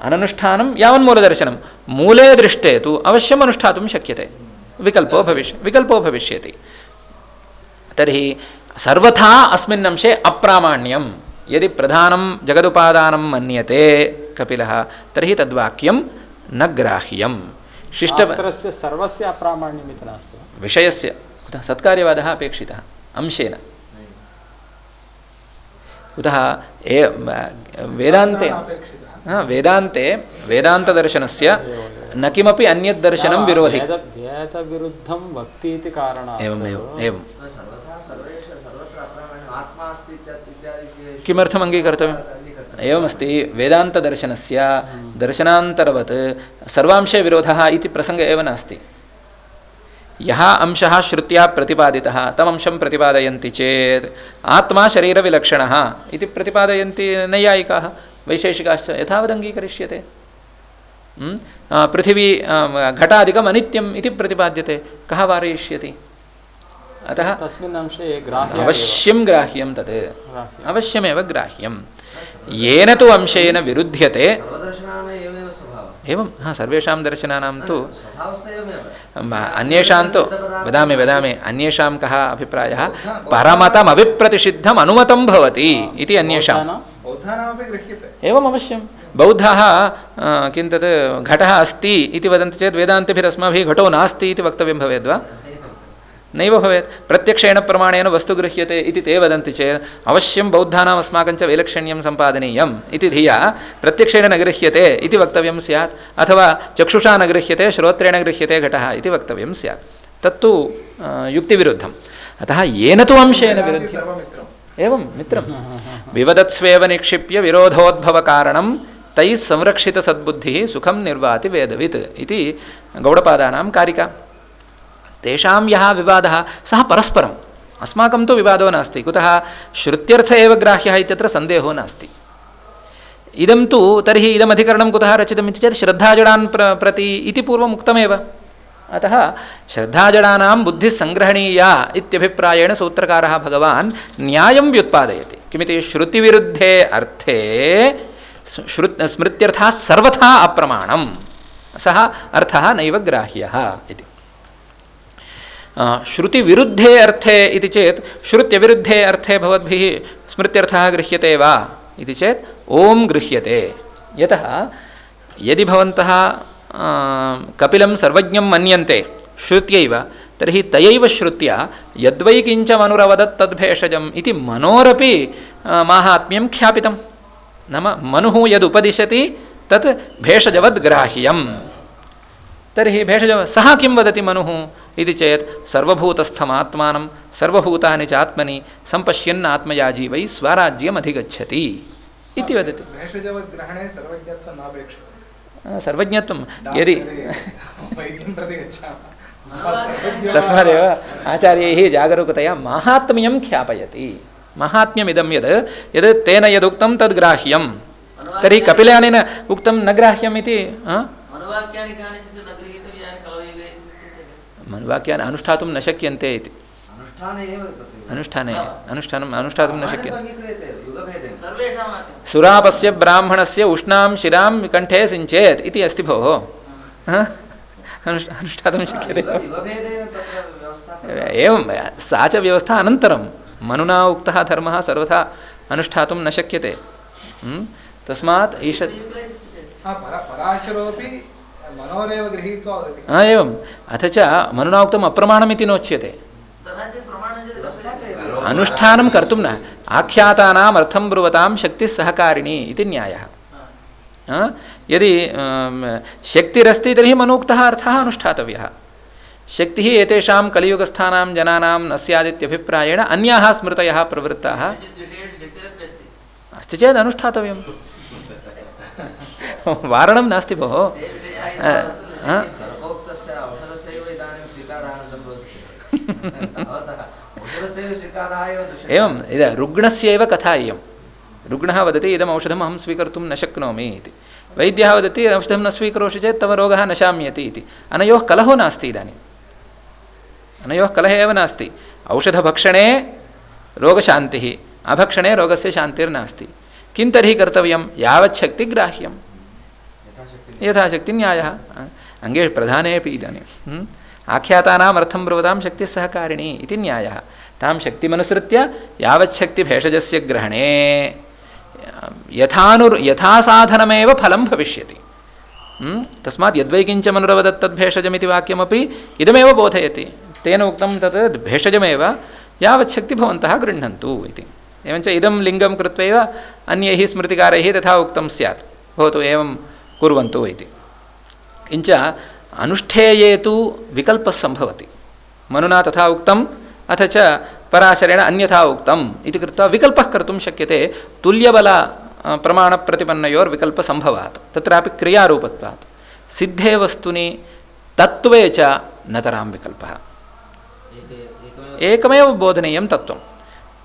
अननुष्ठानं यावन्मूलदर्शनं। मूले दृष्टे तु अवश्यम् अनुष्ठातुं शक्यते। विकल्पो भविष्य विकल्पो भविष्यति। तर्हि सर्वथा अस्मिन् अंशे अप्रामाण्यं यदि प्रधानं जगदुपादानं मन्यते कपिलः तर्हि तद्वाक्यं न ग्राह्यं शिष्ट सर्वस्य अप्रामाण्यमिति नास्ति विषयस्य कुतः सत्कार्यवादः अपेक्षितः अंशेन। कुतः ए वेदान्ते हा, वेदान्ते वेदान्तदर्शनस्य न किमपि अन्यद्दर्शनं विरोधि वेद वेदविरुद्धं वक्ति इति कारणात् एवम्। एवम् एवं सर्वथा सर्वेष सर्वत्र अप्रामाण्यम् आत्मा अस्ति इत्यादि इत्यादि किमर्थम् अङ्गीकर्तव्यम्? एवमस्ति वेदान्तदर्शनस्य दर्शनान्तरवत् सर्वांशे विरोधः इति प्रसङ्गः एव नास्ति। यः अंशः श्रुत्या प्रतिपादितः तमंशं प्रतिपादयन्ति चेत् आत्मा शरीरविलक्षणः इति प्रतिपादयन्ति नैयायिकाः वैशेषिकाश्च यथावदङ्गीकरिष्यते। पृथिवी आम्, घटादिकम् अनित्यम् इति प्रतिपाद्यते। कः वारयिष्यति? अतः तस्मिन् अंशे ग्राह्य अवश्यं ग्राह्यं तत्। ग्राह्यम्। अवश्यमेव ग्राह्यं। येन तु अंशेन विरुध्यते। एवं हा सर्वेषां दर्शनानां तु अन्येषां तु वदामि वदामि अन्येषां कः अभिप्रायः? परमतमविप्रतिषिद्धम् अनुमतं भवति इति अन्येषां। एवम् अवश्यं। बौद्धाः किं तत् घटः अस्ति इति वदन्ति चेत् वेदान्तिभिरस्माभिः घटो नास्ति इति वक्तव्यं भवेद्वा। नैव भवेत्। प्रत्यक्षेण प्रमाणेन वस्तु गृह्यते इति ते वदन्ति चेत् अवश्यं बौद्धानाम् अस्माकं च वैलक्षण्यं सम्पादनीयम् इति धिया प्रत्यक्षेण न गृह्यते इति वक्तव्यं स्यात् अथवा चक्षुषा न गृह्यते श्रोत्रेण गृह्यते घटः इति वक्तव्यं स्यात्। तत्तु युक्तिविरुद्धम्। अतः येन तु अंशेन सर्वमित्रम्। एवं मित्रं विवदत्स्वेव निक्षिप्य विरोधोद्भवकारणं तैः संरक्षितसद्बुद्धिः सुखं निर्वाति वेदवित् इति गौडपादानां कारिका। तेषां यः विवादः, सः परस्परं अस्माकं तु विवादो नास्ति। कुतः? श्रुत्यर्थ एव ग्राह्यः इत्यत्र सन्देहो नास्ति। इदं तु तर्हि इदमधिकरणं कुतः रचितमिति चेत् श्रद्धाजडान् प्र, प्रति इति पूर्वम् उक्तमेव अतः श्रद्धाजडानां बुद्धिः सङ्ग्रहणीया इत्यभिप्रायेण सूत्रकारः भगवान् न्यायं व्युत्पादयति। किमिति? श्रुतिविरुद्धे अर्थे श्रु स्मृत्यर्थः सर्वथा अप्रमाणं सः अर्थः नैव ग्राह्यः इति। श्रुतिविरुद्धे अर्थे इति चेत्, श्रुत्यविरुद्धे अर्थे भवद्भिः स्मृत्यर्थः गृह्यते वा इति चेत् ओं गृह्यते। यतः, यदि भवन्तः कपिलं सर्वज्ञं मन्यन्ते, श्रुत्यैव, तर्हि तयैव श्रुत्या, यद्वै किञ्चमनुरवदत् तद्भेषजम् इति मनोरपि माहात्म्यं ख्यापितं नाम, मनुः यदुपदिशति, तत् भेषजवद्ग्राह्यम्। तर्हि भेषज सः किं वदति मनुः? इति चेत् सर्वभूतस्थमात्मानं सर्वभूतानि च आत्मनि सम्पश्यन् आत्मयाजी वै स्वराज्यमधिगच्छति इति वदति। सर्वज्ञत्वं यदि तस्मादेव आचार्यैः जागरूकतया माहात्म्यं ख्यापयति। माहात्म्यमिदं यद् यद् तेन यदुक्तं तद् ग्राह्यं। तर्हि कपिलानेन उक्तं न ग्राह्यम् इति मनुवाक्यानि कानिचित् न गृहीतव्यानि कलौयुगे मनुवाक्यानि अनुष्ठातुं न शक्यन्ते इति। अनुष्ठाने एव तत् अनुष्ठाने अनुष्ठानम् अनुष्ठातुं न युगभेदेन सुरापस्य ब्राह्मणस्य उष्णां शिरां कण्ठे सिञ्चेत् इति अस्ति भोः। अनुष्ठातुं शक्यते। एवं सा च व्यवस्था अनन्तरं। मनुना उक्तः धर्मः सर्वथा अनुष्ठातुं न शक्यते? तस्मात् मनोरेव गृहीत्वा वदति। हा एवम् अथ च मनुना उक्तम् अप्रमाणमिति नोच्यते। अनुष्ठानं कर्तुं न। आख्यातानाम् अर्थं ब्रुवतां शक्तिः सहकारिणी इति न्यायः। यदि शक्तिरस्ति तर्हि मनोक्तः अर्थः अनुष्ठातव्यः। शक्तिः एतेषां कलियुगस्थानां जनानां न स्यादित्यभिप्रायेण अन्याः स्मृतयः प्रवृत्ताः। अस्ति। चेत् अनुष्ठातव्यं वारणं नास्ति भोः। एवम् इद रुग्णस्यैव कथा इयं। रुग्णः वदति इदम् औषधम् अहं स्वीकर्तुं न शक्नोमि इति। वैद्यः वदति औषधं न स्वीकरोषि चेत् तव रोगः न शाम्यति इति। अनयोः कलहो नास्ति इदानीम् अनयोः कलहे एव नास्ति। औषधभक्षणे रोगशान्तिः अभक्षणे रोगस्य शान्तिर्नास्ति। किं तर्हि कर्तव्यं? यथाशक्तिन्यायः अङ्गे प्रधाने अपि इदानीं। ह्म्? आख्यातानाम् अर्थं ब्रुवतां शक्तिः सहकारिणी न्यायः। तां शक्तिमनुसृत्य यावच्छक्तिभेषजस्य ग्रहणे, यथानुर्, यथासाधनमेव फलं भविष्यति। ह्म्? तस्मात् यद्वैकिञ्चमनुरवदत् तद्भेषजमिति वाक्यमपि इदमेव बोधयति। तेन उक्तं तत् भेषजमेव यावच्छक्ति भवन्तः गृह्णन्तु इति। एवञ्च इदं लिङ्गं कृत्वैव अन्यैः स्मृतिकारैः तथा उक्तं स्यात्। भवतु एवं कुर्वन्तु इति। किञ्च अनुष्ठेये तु विकल्पः सम्भवति। मनुना तथा उक्तम्, अथ च पराशरेण अन्यथा उक्तम् इति कृत्वा विकल्पः कर्तुं शक्यते। तुल्यबल प्रमाणप्रतिपन्नयोर्विकल्पसम्भवात्। तत्रापि क्रियारूपत्वात्। सिद्धे वस्तुनि तत्त्वे च नतरां विकल्पः। एकमेव बोधनीयं तत्त्वं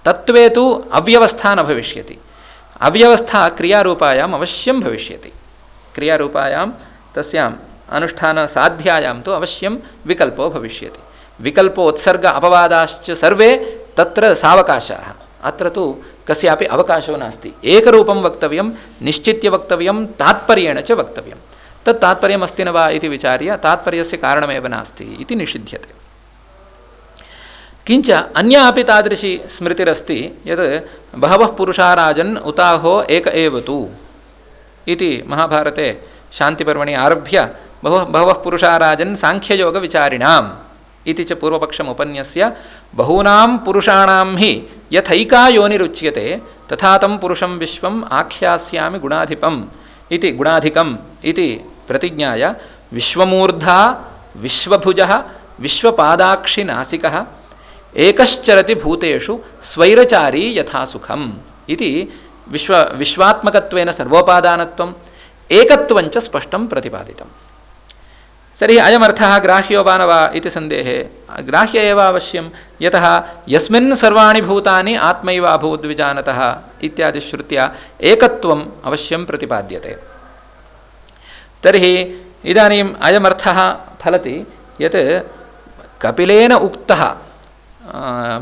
तत्त्वे तु अव्यवस्था न भविष्यति। अव्यवस्था क्रियारूपायाम् अवश्यं भविष्यति। क्रियारूपायां, तस्याम् अनुष्ठानसाध्यायां तु अवश्यं विकल्पो भविष्यति। विकल्पोत्सर्ग अपवादाश्च सर्वे तत्र सावकाशाः। अत्र तु कस्यापि अवकाशो नास्ति। एकरूपं वक्तव्यं, निश्चित्य वक्तव्यं, तात्पर्येण च वक्तव्यं। तत् तात्पर्यमस्ति न वा इति विचार्य तात्पर्यस्य कारणमेव नास्ति इति निषिध्यते। किञ्च अन्या अपि तादृशी स्मृतिरस्ति यत् बहवः पुरुषाराजन् उताहो एक एव तु। इति महाभारते शान्तिपर्वणि आरभ्य बहु, बहवः पुरुषाराजन् साङ्ख्ययोगविचारिणाम् इति च पूर्वपक्षम् उपन्यस्य बहूनां पुरुषाणां हि यथैका योनिरुच्यते तथा तं पुरुषं विश्वम् आख्यास्यामि गुणाधिपम् इति गुणाधिकम् इति प्रतिज्ञाय विश्वमूर्धा, विश्वभुजः, विश्वपादाक्षिनासिकः एकश्चरति भूतेषु स्वैरचारी यथा सुखम् इति विश्व, विश्वात्मकत्वेन सर्वोपादानत्वम्, एकत्वञ्च स्पष्टं प्रतिपादितम्। तर्हि अयमर्थः ग्राह्यो वा न वा इति सन्देहे। ग्राह्य एव अवश्यं, यतः यस्मिन् सर्वाणि भूतानि आत्मैव अभूद्विजानतः इत्यादि श्रुत्या एकत्वम् अवश्यं प्रतिपाद्यते। तर्हि इदानीम् अयमर्थः फलति यत् कपिलेन उक्तः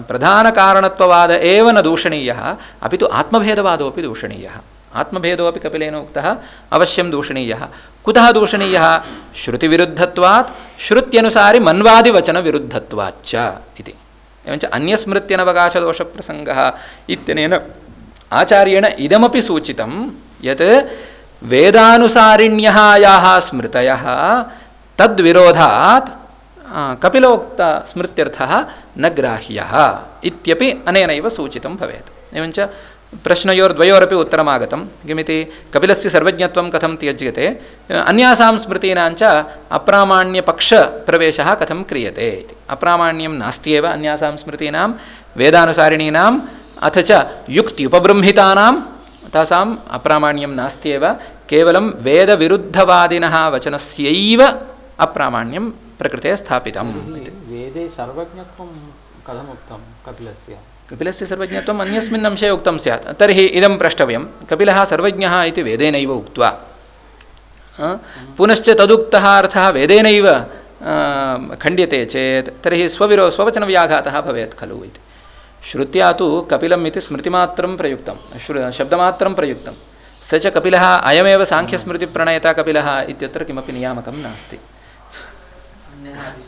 प्रधानकारणत्ववाद एव न दूषणीयः अपि तु आत्मभेदवादोपि दूषणीयः आत्मभेदोपि कपिलेन उक्तः अवश्यं दूषणीयः कुतः दूषणीयः श्रुतिविरुद्धत्वात् श्रुत्यनुसारि मन्वादिवचनविरुद्धत्वाच्च इति एवञ्च अन्यस्मृत्यनवकाशदोषप्रसङ्गः इत्यनेन आचार्येण इदमपि सूचितं यत् वेदानुसारिण्यः याः स्मृतयः तद्विरोधात् आ, कपिलोक्तस्मृत्यर्थः न ग्राह्यः इत्यपि अनेनैव सूचितं भवेत्। एवञ्च प्रश्नयोर्द्वयोरपि उत्तरमागतं। किमिति? कपिलस्य सर्वज्ञत्वं कथं त्यज्यते? अन्यासां स्मृतीनां च अप्रामाण्यपक्षप्रवेशः कथं क्रियते इति। अप्रामाण्यं नास्त्येव अन्यासां स्मृतीनां वेदानुसारिणीनाम् अथ च युक्त्युपबृंहितानां तासाम् अप्रामाण्यं नास्त्येव केवलं वेदविरुद्धवादिनः वचनस्यैव अप्रामाण्यं प्रकृते स्थापितम् इति। वेदे सर्वज्ञत्वं कथमुक्तं कपिलस्य? कपिलस्य सर्वज्ञत्वम् अन्यस्मिन् अंशे उक्तं स्यात्। तर्हि इदं प्रष्टव्यं। कपिलः सर्वज्ञः इति वेदेनैव उक्त्वा पुनश्च तदुक्तः अर्थः वेदेनैव खण्ड्यते चेत् तर्हि स्वविरो स्ववचनव्याघातः भवेत् खलु इति। श्रुत्या तु कपिलम् इति स्मृतिमात्रं प्रयुक्तं। श्रु शब्दमात्रं प्रयुक्तं। स च कपिलः अयमेव साङ्ख्यस्मृतिप्रणेता कपिलः इत्यत्र किमपि नियामकं नास्ति।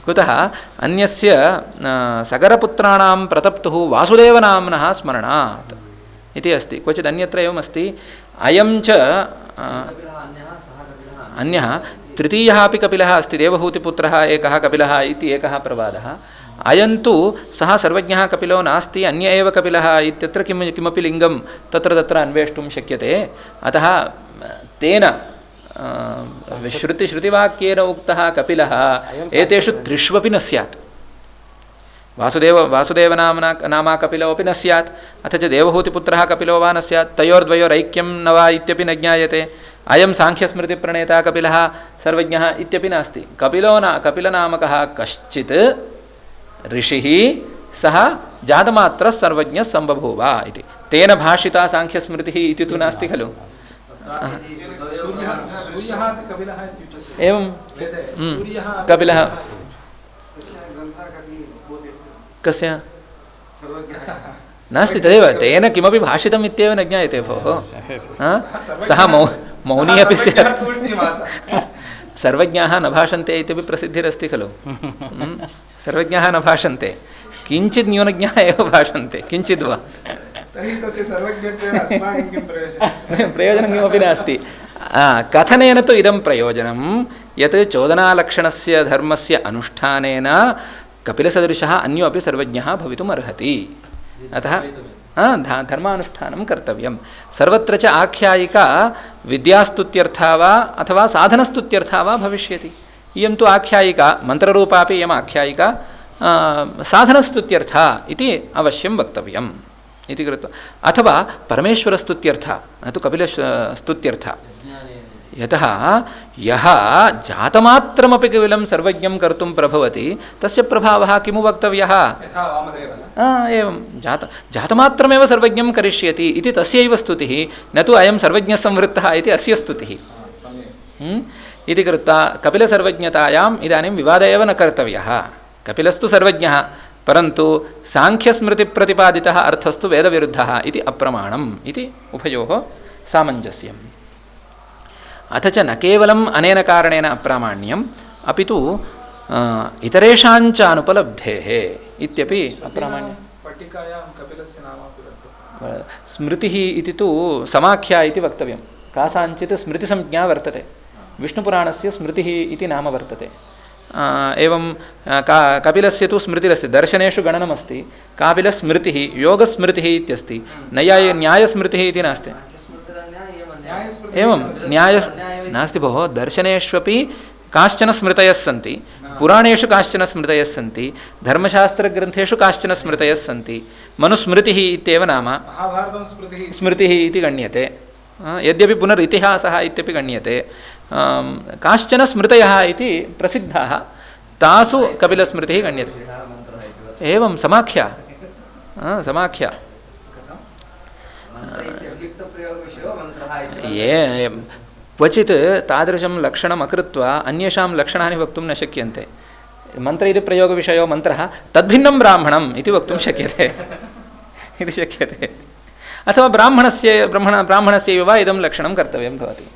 कुतः अन्यस्य सगरपुत्राणां प्रतप्तुः वासुदेवनाम्नः स्मरणात् इति अस्ति। क्वचित् अन्यत्र एवमस्ति अयं च अन्यः, तृतीयः अपि कपिलः अस्ति। देवहूतिपुत्रः एकः कपिलः इति एकः प्रवादः। अयं तु सः सर्वज्ञः कपिलो नास्ति, अन्य एव कपिलः इत्यत्र किं किमपि लिङ्गं तत्र तत्र अन्वेष्टुं शक्यते। अतः तेन आ, श्रुतिश्रुतिवाक्येन उक्तः कपिलः एतेषु त्रिष्वपि न स्यात्। वासुदेव वासुदेवनाम्ना नामा कपिलोपि न स्यात् अथ च देवहूतिपुत्रः कपिलो वा न स्यात् तयोर्द्वयोरैक्यं न वा इत्यपि न ज्ञायते। अयं साङ्ख्यस्मृतिप्रणेता कपिलः सर्वज्ञः इत्यपि नास्ति। कपिलो न कपिलनामकः कश्चित् ऋषिः सः जातमात्रः सर्वज्ञः सम्बभूव इति। तेन भाषिता साङ्ख्यस्मृतिः इति तु नास्ति खलु? एवं हम्म, कपिलः। कस्य? नास्ति तदेव तेन किमपि भाषितम् इत्येव न ज्ञायते भोः। हा? सः मौ मौनी अपि स्यात्। सर्वज्ञाः न भाषन्ते इत्यपि प्रसिद्धिरस्ति खलु। हम्म? सर्वज्ञाः न भाषन्ते। किञ्चित् न्यूनज्ञाः एव भाषन्ते। किञ्चित् वा। तर्हि तस्य सर्वज्ञत्वेन अस्माकं किं प्रयोजनं किमपि नास्ति। कथनेन तु इदं प्रयोजनं यत् चोदनालक्षणस्य धर्मस्य अनुष्ठानेन कपिलसदृशः अन्योपि सर्वज्ञः भवितुम् अर्हति अतः धर्मानुष्ठानं कर्तव्यं सर्वत्र च आख्यायिका विद्यास्तुत्यर्था वा अथवा साधनस्तुत्यर्था वा भविष्यति इयं तु आख्यायिका मन्त्ररूपापि इयम् आख्यायिका साधनस्तुत्यर्था इति अवश्यं वक्तव्यम् इति कृत्वा। अथवा परमेश्वरस्तुत्यर्थ न तु कपिलस्तुत्यर्थ यतः यः जातमात्रमपि केवलं सर्वज्ञं कर्तुं प्रभवति तस्य प्रभावः किमु वक्तव्यः? एवं। जात जातमात्रमेव सर्वज्ञं करिष्यति इति तस्यैव स्तुतिः न तु अयं सर्वज्ञसंवृत्तः इति अस्य स्तुतिः? इति कृत्वा कपिलसर्वज्ञतायाम् इदानीं विवादः एव न कर्तव्यः। कपिलस्तु सर्वज्ञः। परन्तु साङ्ख्यस्मृतिप्रतिपादितः अर्थस्तु वेदविरुद्धः इति अप्रमाणम् इति उभयोः सामञ्जस्यम्। अथ च न केवलम् अनेन कारणेन अप्रामाण्यम् अपि तु इतरेषाञ्च अनुपलब्धेः इत्यपि अप्रामाण्यं स्मृतिः इति तु समाख्या इति वक्तव्यं कासाञ्चित् स्मृतिसंज्ञा वर्तते। विष्णुपुराणस्य स्मृतिः इति नाम वर्तते। एवं का कपिलस्य तु स्मृतिरस्ति दर्शनेषु गणनमस्ति। कापिलस्मृतिः योगस्मृतिः इत्यस्ति। न्याय न्यायस्मृतिः इति नास्ति। एवं न्याय नास्ति भोः। दर्शनेष्वपि काश्चन स्मृतयः सन्ति। पुराणेषु काश्चन स्मृतयः सन्ति। धर्मशास्त्रग्रन्थेषु काश्चन स्मृतयः सन्ति। मनुस्मृतिः इत्येव नाम। स्मृतिः इति गण्यते। यद्यपि पुनरितिहासः इत्यपि गण्यते। काश्चन स्मृतयः इति प्रसिद्धाः। तासु कपिलस्मृतिः गण्यते। एवं समाख्या। समाख्या। ये क्वचित् तादृशं लक्षणम् अकृत्वा अन्येषां लक्षणानि वक्तुं न शक्यन्ते। मन्त्र इति प्रयोगविषयो मन्त्रः तद्भिन्नं ब्राह्मणम् इति वक्तुं शक्यते। इति शक्यते। अथवा ब्राह्मणस्य ब्रह्मण ब्राह्मणस्यैव वा इदं लक्षणं कर्तव्यं भवति।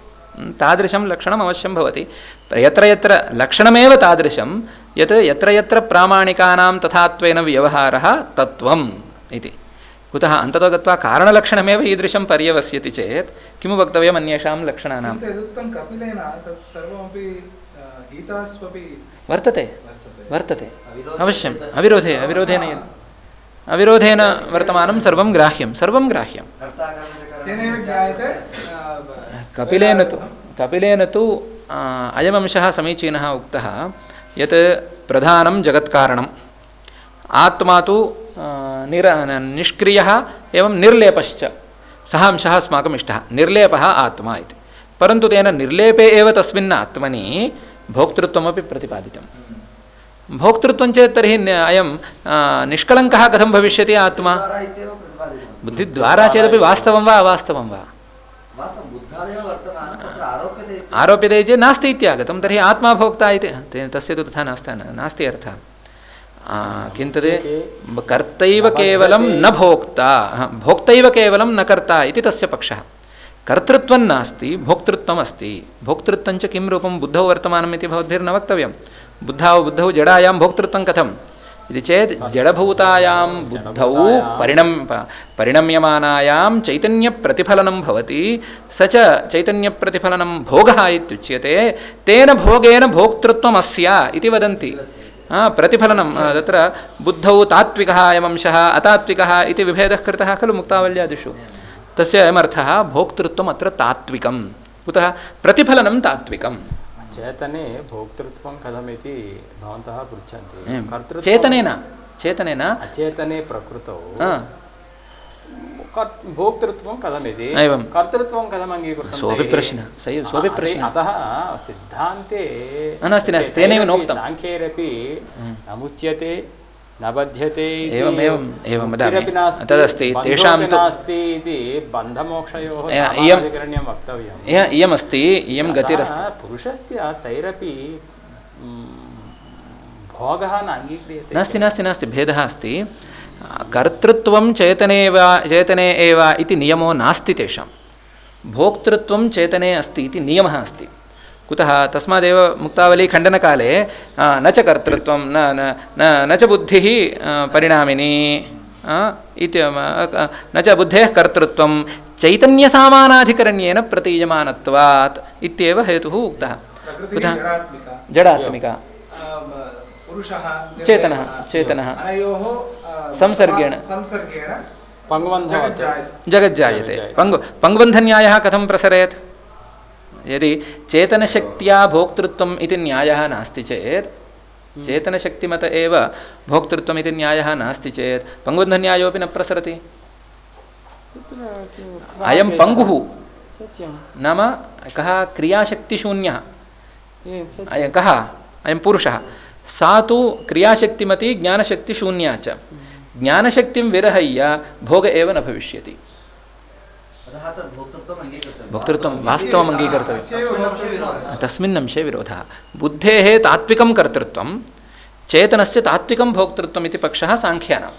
तादृशं लक्षणम् अवश्यं भवति। यत्र यत्र लक्षणमेव तादृशं यत् यत्र यत्र प्रामाणिकानां तथात्वेन व्यवहारः तत्त्वम् इति। कुतः अन्ततो गत्वा कारणलक्षणमेव ईदृशं पर्यवस्यति चेत् किं वक्तव्यम् अन्येषां लक्षणानां? वर्तते। वर्तते। वर्तते। अवश्यम्। अविरोधे अविरोधेन यद् अविरोधेन वर्तमानं सर्वं ग्राह्यं। सर्वं ग्राह्यं कपिलेन तु कपिलेन तु अयमंशः समीचीनः उक्तः, यत् प्रधानं जगत्कारणम्। आत्मा तु निर, निष्क्रियः एवं निर्लेपश्च। सः अंशः अस्माकम् इष्टः। निर्लेपः आत्मा इति। परन्तु तेन निर्लेपे एव तस्मिन् आत्मनि भोक्तृत्वमपि प्रतिपादितं भोक्तृत्वं चेत् तर्हि अयं निष्कलङ्कः कथं भविष्यति आत्मा? बुद्धिद्वारा चेदपि वास्तवं वा अवास्तवं वा वास्तवं बुद्धादेव वर्तमानं तत्र आरोप्यते चेत् नास्ति इत्यागतं तर्हि आत्मा भोक्ता इति ते- तस्य तु तथा नास्ति नास्ति अर्थः। किं तद् कर्तैव केवलं न भोक्ता भोक्तैव केवलं न कर्ता इति तस्य पक्षः। कर्तृत्वं नास्ति भोक्तृत्वम् अस्ति। भोक्तृत्वं च किं रूपं बुद्धौ वर्तमानम् इति भवद्भिर्न वक्तव्यं। बुद्धौ बुद्धौ जडायां भोक्तृत्वं कथम्? इति चेत् जडभूतायां बुद्धौ परिणम परिणम्यमानायां चैतन्यप्रतिफलनं भवति। स च चैतन्यप्रतिफलनं भोगः इत्युच्यते। तेन भोगेन भोक्तृत्वमस्य इति वदन्ति। प्रतिफलनं तत्र बुद्धौ तात्विकः अयमंशः अतात्विकः इति विभेदः कृतः खलु मुक्तावल्यादिषु। तस्य अयमर्थः भोक्तृत्वम् अत्र तात्विकं कुतः? प्रतिफलनं तात्विकम्। चेतने भोक्तृत्वं कथमिति भवन्तः पृच्छन्ति एवं। कर्तृत्वं- चेतनेन चेतनेन अचेतने प्रकृतौ आ, कर्- भोक्तृत्वं कथमिति एवं। कर्तृत्वं कथम् अङ्गीकृतं सोऽपि तैः? प्रश्नः सैव सोऽपि अ- प्रश्नः अतः सिद्धान्ते नास्ति, नास्ति, तेनैव नोक्तं। साङ्ख्यैरपि नमुच्यते न बध्यते इति एवमेवं, एवं वदामि। तदस्ति, तेषां तु- नास्ति इति बन्धमोक्षयोः इयं- वक्तव्यम्। इयमस्ति इयं गतिरस्ति। पुरुषस्य तैरपि भोगः न अङ्गीक्रियते। नास्ति नास्ति नास्ति भेदः अस्ति। कर्तृत्वं चेतने वा चेतने एव इति नियमो नास्ति तेषां। भोक्तृत्वं चेतने अस्ति इति नियमः अस्ति। कुतः तस्मादेव मुक्तावलीखण्डनकाले आ, न च कर्तृत्वं न न न च बुद्धिः परिणामिनी इति न च बुद्धेः कर्तृत्वं चैतन्यसामानाधिकरण्येन प्रतीयमानत्वात् इत्येव हेतुः उक्तः। कुतः? जडात्मिका। चेतनः, चेतनः। संसर्गेण। संसर्गेण। जगज्जायते। जगज्जायते। पङ्गु पङ्गुबन्धन्यायः कथं प्रसरेत् यदि चेतनशक्त्या भोक्तृत्वम् इति न्यायः नास्ति चेत् चेतनशक्तिमत एव भोक्तृत्वम् इति न्यायः नास्ति चेत् पङ्गुबन्धन्यायोपि न प्रसरति। अयं पङ्गुः। नाम कः? क्रियाशक्तिशून्यः। अयं कः? अयं पुरुषः। सा तु क्रियाशक्तिमती ज्ञानशक्तिशून्या च। ज्ञानशक्तिं विरहय्य भोग एव न भविष्यति अतः तत् भोक्तृत्वम् अङ्गीकृतव्यं भोक्तृत्वं वास्तवम् अङ्गीकर्तव्यं तस्मिन् अंशे विरोधः। बुद्धेः तात्विकं कर्तृत्वं, चेतनस्य तात्विकं भोक्तृत्वम् इति पक्षः साङ्ख्यानां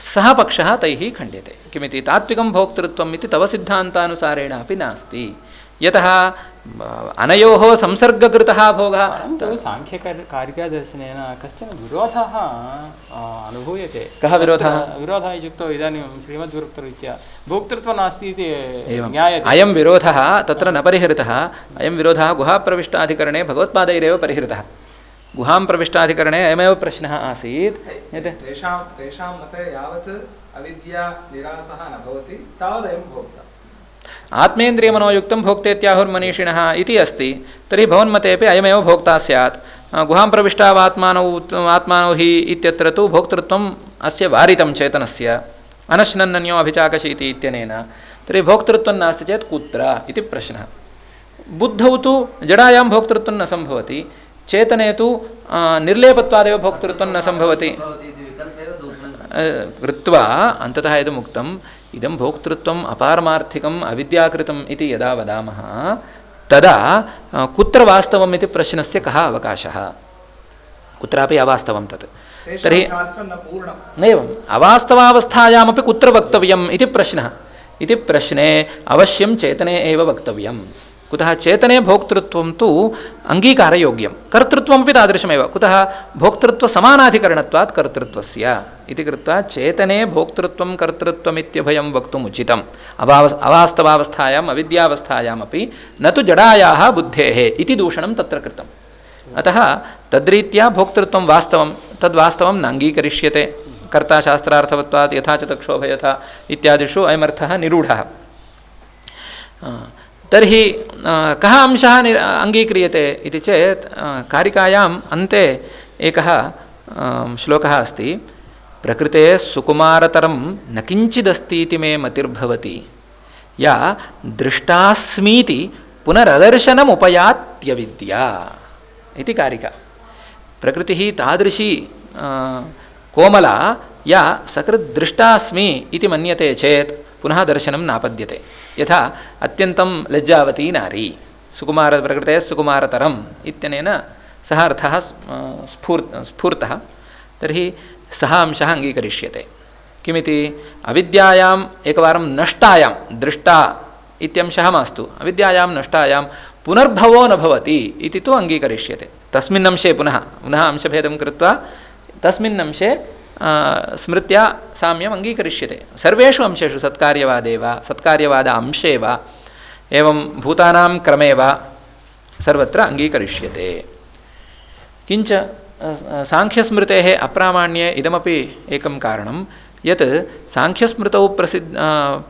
सः पक्षः तैः खण्ड्यते। किमिति? तात्विकं भोक्तृत्वम् इति तव सिद्धान्तानुसारेण अपि नास्ति। यतः अनयोः संसर्गकृतः भोगः। परन्तु साङ्ख्यकारिकादर्शनेन कश्चन विरोधः अनुभूयते। कः विरोधः? विरोधः इत्युक्तौ इदानीं श्रीमद्गुरुक्तरीत्या भोक्तृत्वं नास्ति इति ज्ञायते। अयं विरोधः तत्र न परिहृतः। अयं विरोधः गुहाप्रविष्टाधिकरणे भगवत्पादैरेव परिहृतः। गुहां प्रविष्टाधिकरणे अयमेव प्रश्नः आसीत्। यत् तेषां तेषां मते यावत् अविद्या निरासः न भवति तावदयं भोक्ता। आत्मेन्द्रियमनोयुक्तं भोक्तेत्याहुर्मनीषिणः इति अस्ति। तर्हि भवन्मतेपि अयमेव भोक्ता स्यात्। गुहां प्रविष्टावात्मानौ आत्मानौ हि इत्यत्र तु भोक्तृत्वम् अस्य वारितं चेतनस्य। अनश्नन्नन्यो अभिचाकशीति इत्यनेन। तर्हि भोक्तृत्वं नास्ति चेत् कुत्र इति प्रश्नः। बुद्धौ तु जडायां भोक्तृत्वं न सम्भवति चेतने तु आ, निर्लेपत्वादेव भोक्तृत्वं न सम्भवति। दोषं कृत्वा अन्ततः इदमुक्तम् इदं भोक्तृत्वम् अपारमार्थिकम् अविद्याकृतम् इति यदा वदामः तदा कुत्र वास्तवम् इति प्रश्नस्य कः अवकाशः? कुत्रापि अवास्तवं तत्। तर्हि नैवम् अवास्तवावस्थायामपि कुत्र वक्तव्यम् इति प्रश्नः। इति प्रश्ने अवश्यं चेतने एव वक्तव्यं कुतः चेतने भोक्तृत्वं तु अङ्गीकारयोग्यं. कर्तृत्वमपि तादृशमेव. कुतः भोक्तृत्वसमानाधिकरणत्वात् कर्तृत्वस्य. इति कृत्वा चेतने भोक्तृत्वं वक्तुम् उचितम्. अवाव अवास्तवावस्थायाम्, अविद्यावस्थायामपि न तु जडायाः बुद्धेः इति दूषणं तत्र कृतम्. अतः तद्रीत्या भोक्तृत्वं वास्तवं तद्वास्तवं न अङ्गीकरिष्यते कर्ता शास्त्रार्थवत्वात् यथा च तक्षोभयथा इत्यादिषु अयमर्थः निरूढः. तर्हि कः अंशः नि अङ्गीक्रियते इति चेत् कारिकायाम् अन्ते एकः श्लोकः अस्ति, प्रकृते सुकुमारतरं न किञ्चिदस्ति इति मे मतिर्भवति। या, दृष्टास्मीति पुनरदर्शनमुपयात्यविद्या इति कारिका। प्रकृतिः तादृशी कोमला, या सकृद्दृष्टास्मि इति मन्यते चेत् पुनः दर्शनं नापद्यते। यथा, अत्यन्तं लज्जावती नारी, सुकुमार प्रकृतेः सुकुमारतरम् इत्यनेन सः अर्थः स्फूर्, स्फूर्तः। तर्हि सः अंशः अङ्गीकरिष्यते। किमिति? अविद्यायाम् एकवारं नष्टायां, दृष्टा इत्यंशः मास्तु। अविद्यायां, नष्टायां पुनर्भवो न भवति इति तु अङ्गीकरिष्यते। तस्मिन् अंशे पुनः पुनः अंशभेदं कृत्वा तस्मिन् अंशे स्मृत्या साम्यम् अङ्गीकरिष्यते सर्वेषु अंशेषु सत्कार्यवादे वा सत्कार्यवाद अंशे वा एवं भूतानां क्रमे वा सर्वत्र अङ्गीकरिष्यते किञ्च साङ्ख्यस्मृतेः अप्रामाण्ये इदमपि एकं कारणं यत् साङ्ख्यस्मृतौ प्रसिद्ध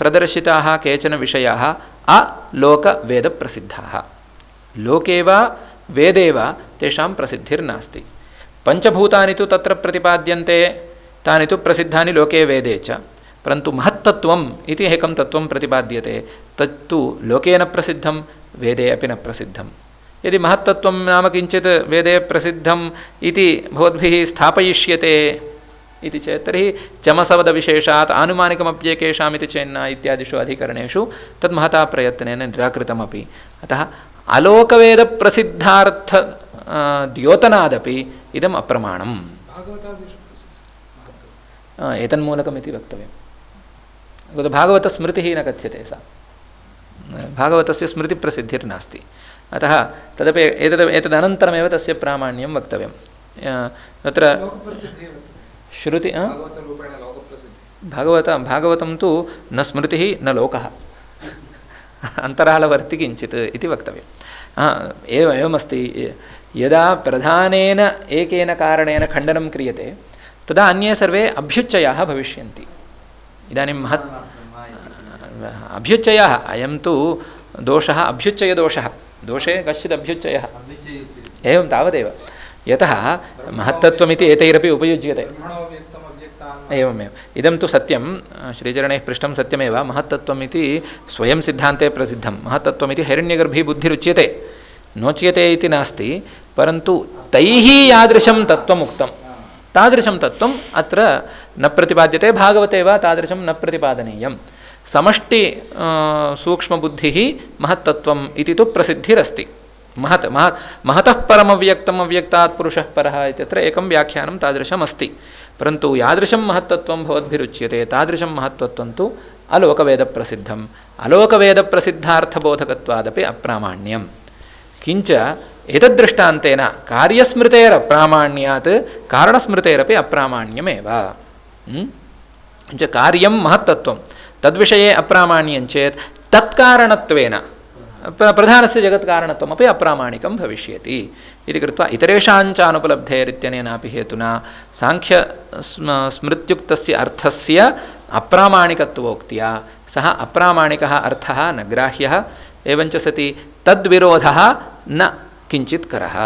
प्रदर्शिताः केचन विषयाः अलोकवेदप्रसिद्धाः लोके वा वेदे वा तेषां प्रसिद्धिर्नास्ति पञ्चभूतानि तु तानि तु प्रसिद्धानि लोके वेदे च। परन्तु महत्तत्वम् इति एकं तत्त्वं प्रतिपाद्यते। तत्तु लोके न प्रसिद्धं, वेदे अपि न प्रसिद्धं यदि महत्तत्वं नाम किञ्चित् वेदे प्रसिद्धम् इति भवद्भिः स्थापयिष्यते इति चेत्, तर्हि चमसवदविशेषात् आनुमानिकमप्येकेषाम् चेन्न इत्यादिषु अधिकरणेषु तद् महता प्रयत्नेन निराकृतमपि। अतः अलोकवेदप्रसिद्धार्थ द्योतनादपि इदम् अप्रमाणम्। एतन्मूलकमिति वक्तव्यं कुतः भागवतस्मृतिः न कथ्यते सा। भागवतस्य स्मृतिप्रसिद्धिर्नास्ति अतः तदपि एतद् एतदनन्तरमेव तस्य प्रामाण्यं वक्तव्यं तत्र श्रुति? भागवत भागवतं तु न स्मृतिः न लोकः। अन्तरालवर्ति किञ्चित् इति वक्तव्यं हा, एवमस्ति। यदा प्रधानेन एकेन कारणेन खण्डनं क्रियते तदा अन्ये सर्वे अभ्युच्चयाः भविष्यन्ति। इदानीं महत् अभ्युच्चयः अयं तु दोषः अभ्युच्चयदोषः। दोषे कश्चित् अभ्युच्चयः। एवं तावदेव। यतः महत्तत्वमिति एतैरपि उपयुज्यते। एवमेव। इदं तु सत्यं श्रीचरणैः पृष्टं सत्यमेव। महत्तत्वम् इति स्वयं सिद्धान्ते प्रसिद्धं। महत्तत्वमिति हैरण्यगर्भीबुद्धिरुच्यते नोच्यते इति नास्ति परन्तु तैः यादृशं तत्त्वम् उक्तं तादृशं तत्त्वम् अत्र न प्रतिपाद्यते, भागवते वा तादृशं न प्रतिपादनीयं समष्टि सूक्ष्मबुद्धिः महत्तत्वम् इति तु प्रसिद्धिरस्ति। महत् महत् महतः परमव्यक्तम् अव्यक्तात् पुरुषः परः इत्यत्र एकं व्याख्यानं तादृशमस्ति। परन्तु यादृशं महत्तत्वं भवद्भिरुच्यते, तादृशं महत्तत्वं तु अलोकवेदप्रसिद्धम्। अलोकवेदप्रसिद्धार्थबोधकत्वादपि अप्रामाण्यं किञ्च एतद्दृष्टान्तेन कार्यस्मृतेरप्रामाण्यात् कारणस्मृतेरपि अप्रामाण्यमेव। हम्म? किञ्च कार्यं महत्तत्वं तद्विषये अप्रामाण्यं चेत् तत्कारणत्वेन, प्र प्रधानस्य जगत्कारणत्वमपि अप्रामाणिकं भविष्यति। इति कृत्वा इतरेषाञ्चानुपलब्धेरित्यनेनापि हेतुना साङ्ख्य स्मृत्युक्तस्य अर्थस्य अप्रामाणिकत्वोक्त्या सः अप्रामाणिकः अर्थः न ग्राह्यः, एवञ्च सति तद्विरोधः न किञ्चित्करः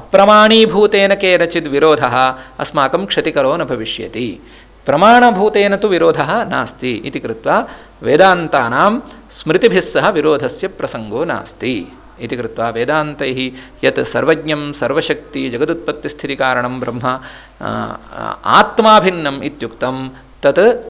अप्रमाणीभूतेन केनचिद् विरोधः अस्माकं क्षतिकरो न भविष्यति। प्रमाणभूतेन तु विरोधः नास्ति इति कृत्वा वेदान्तानां स्मृतिभिः सह विरोधस्य प्रसङ्गो नास्ति इति कृत्वा वेदान्तैः यत् सर्वज्ञं, सर्वशक्ति, जगदुत्पत्तिस्थितिकारणं ब्रह्म आत्माभिन्नम् इत्युक्तं तत्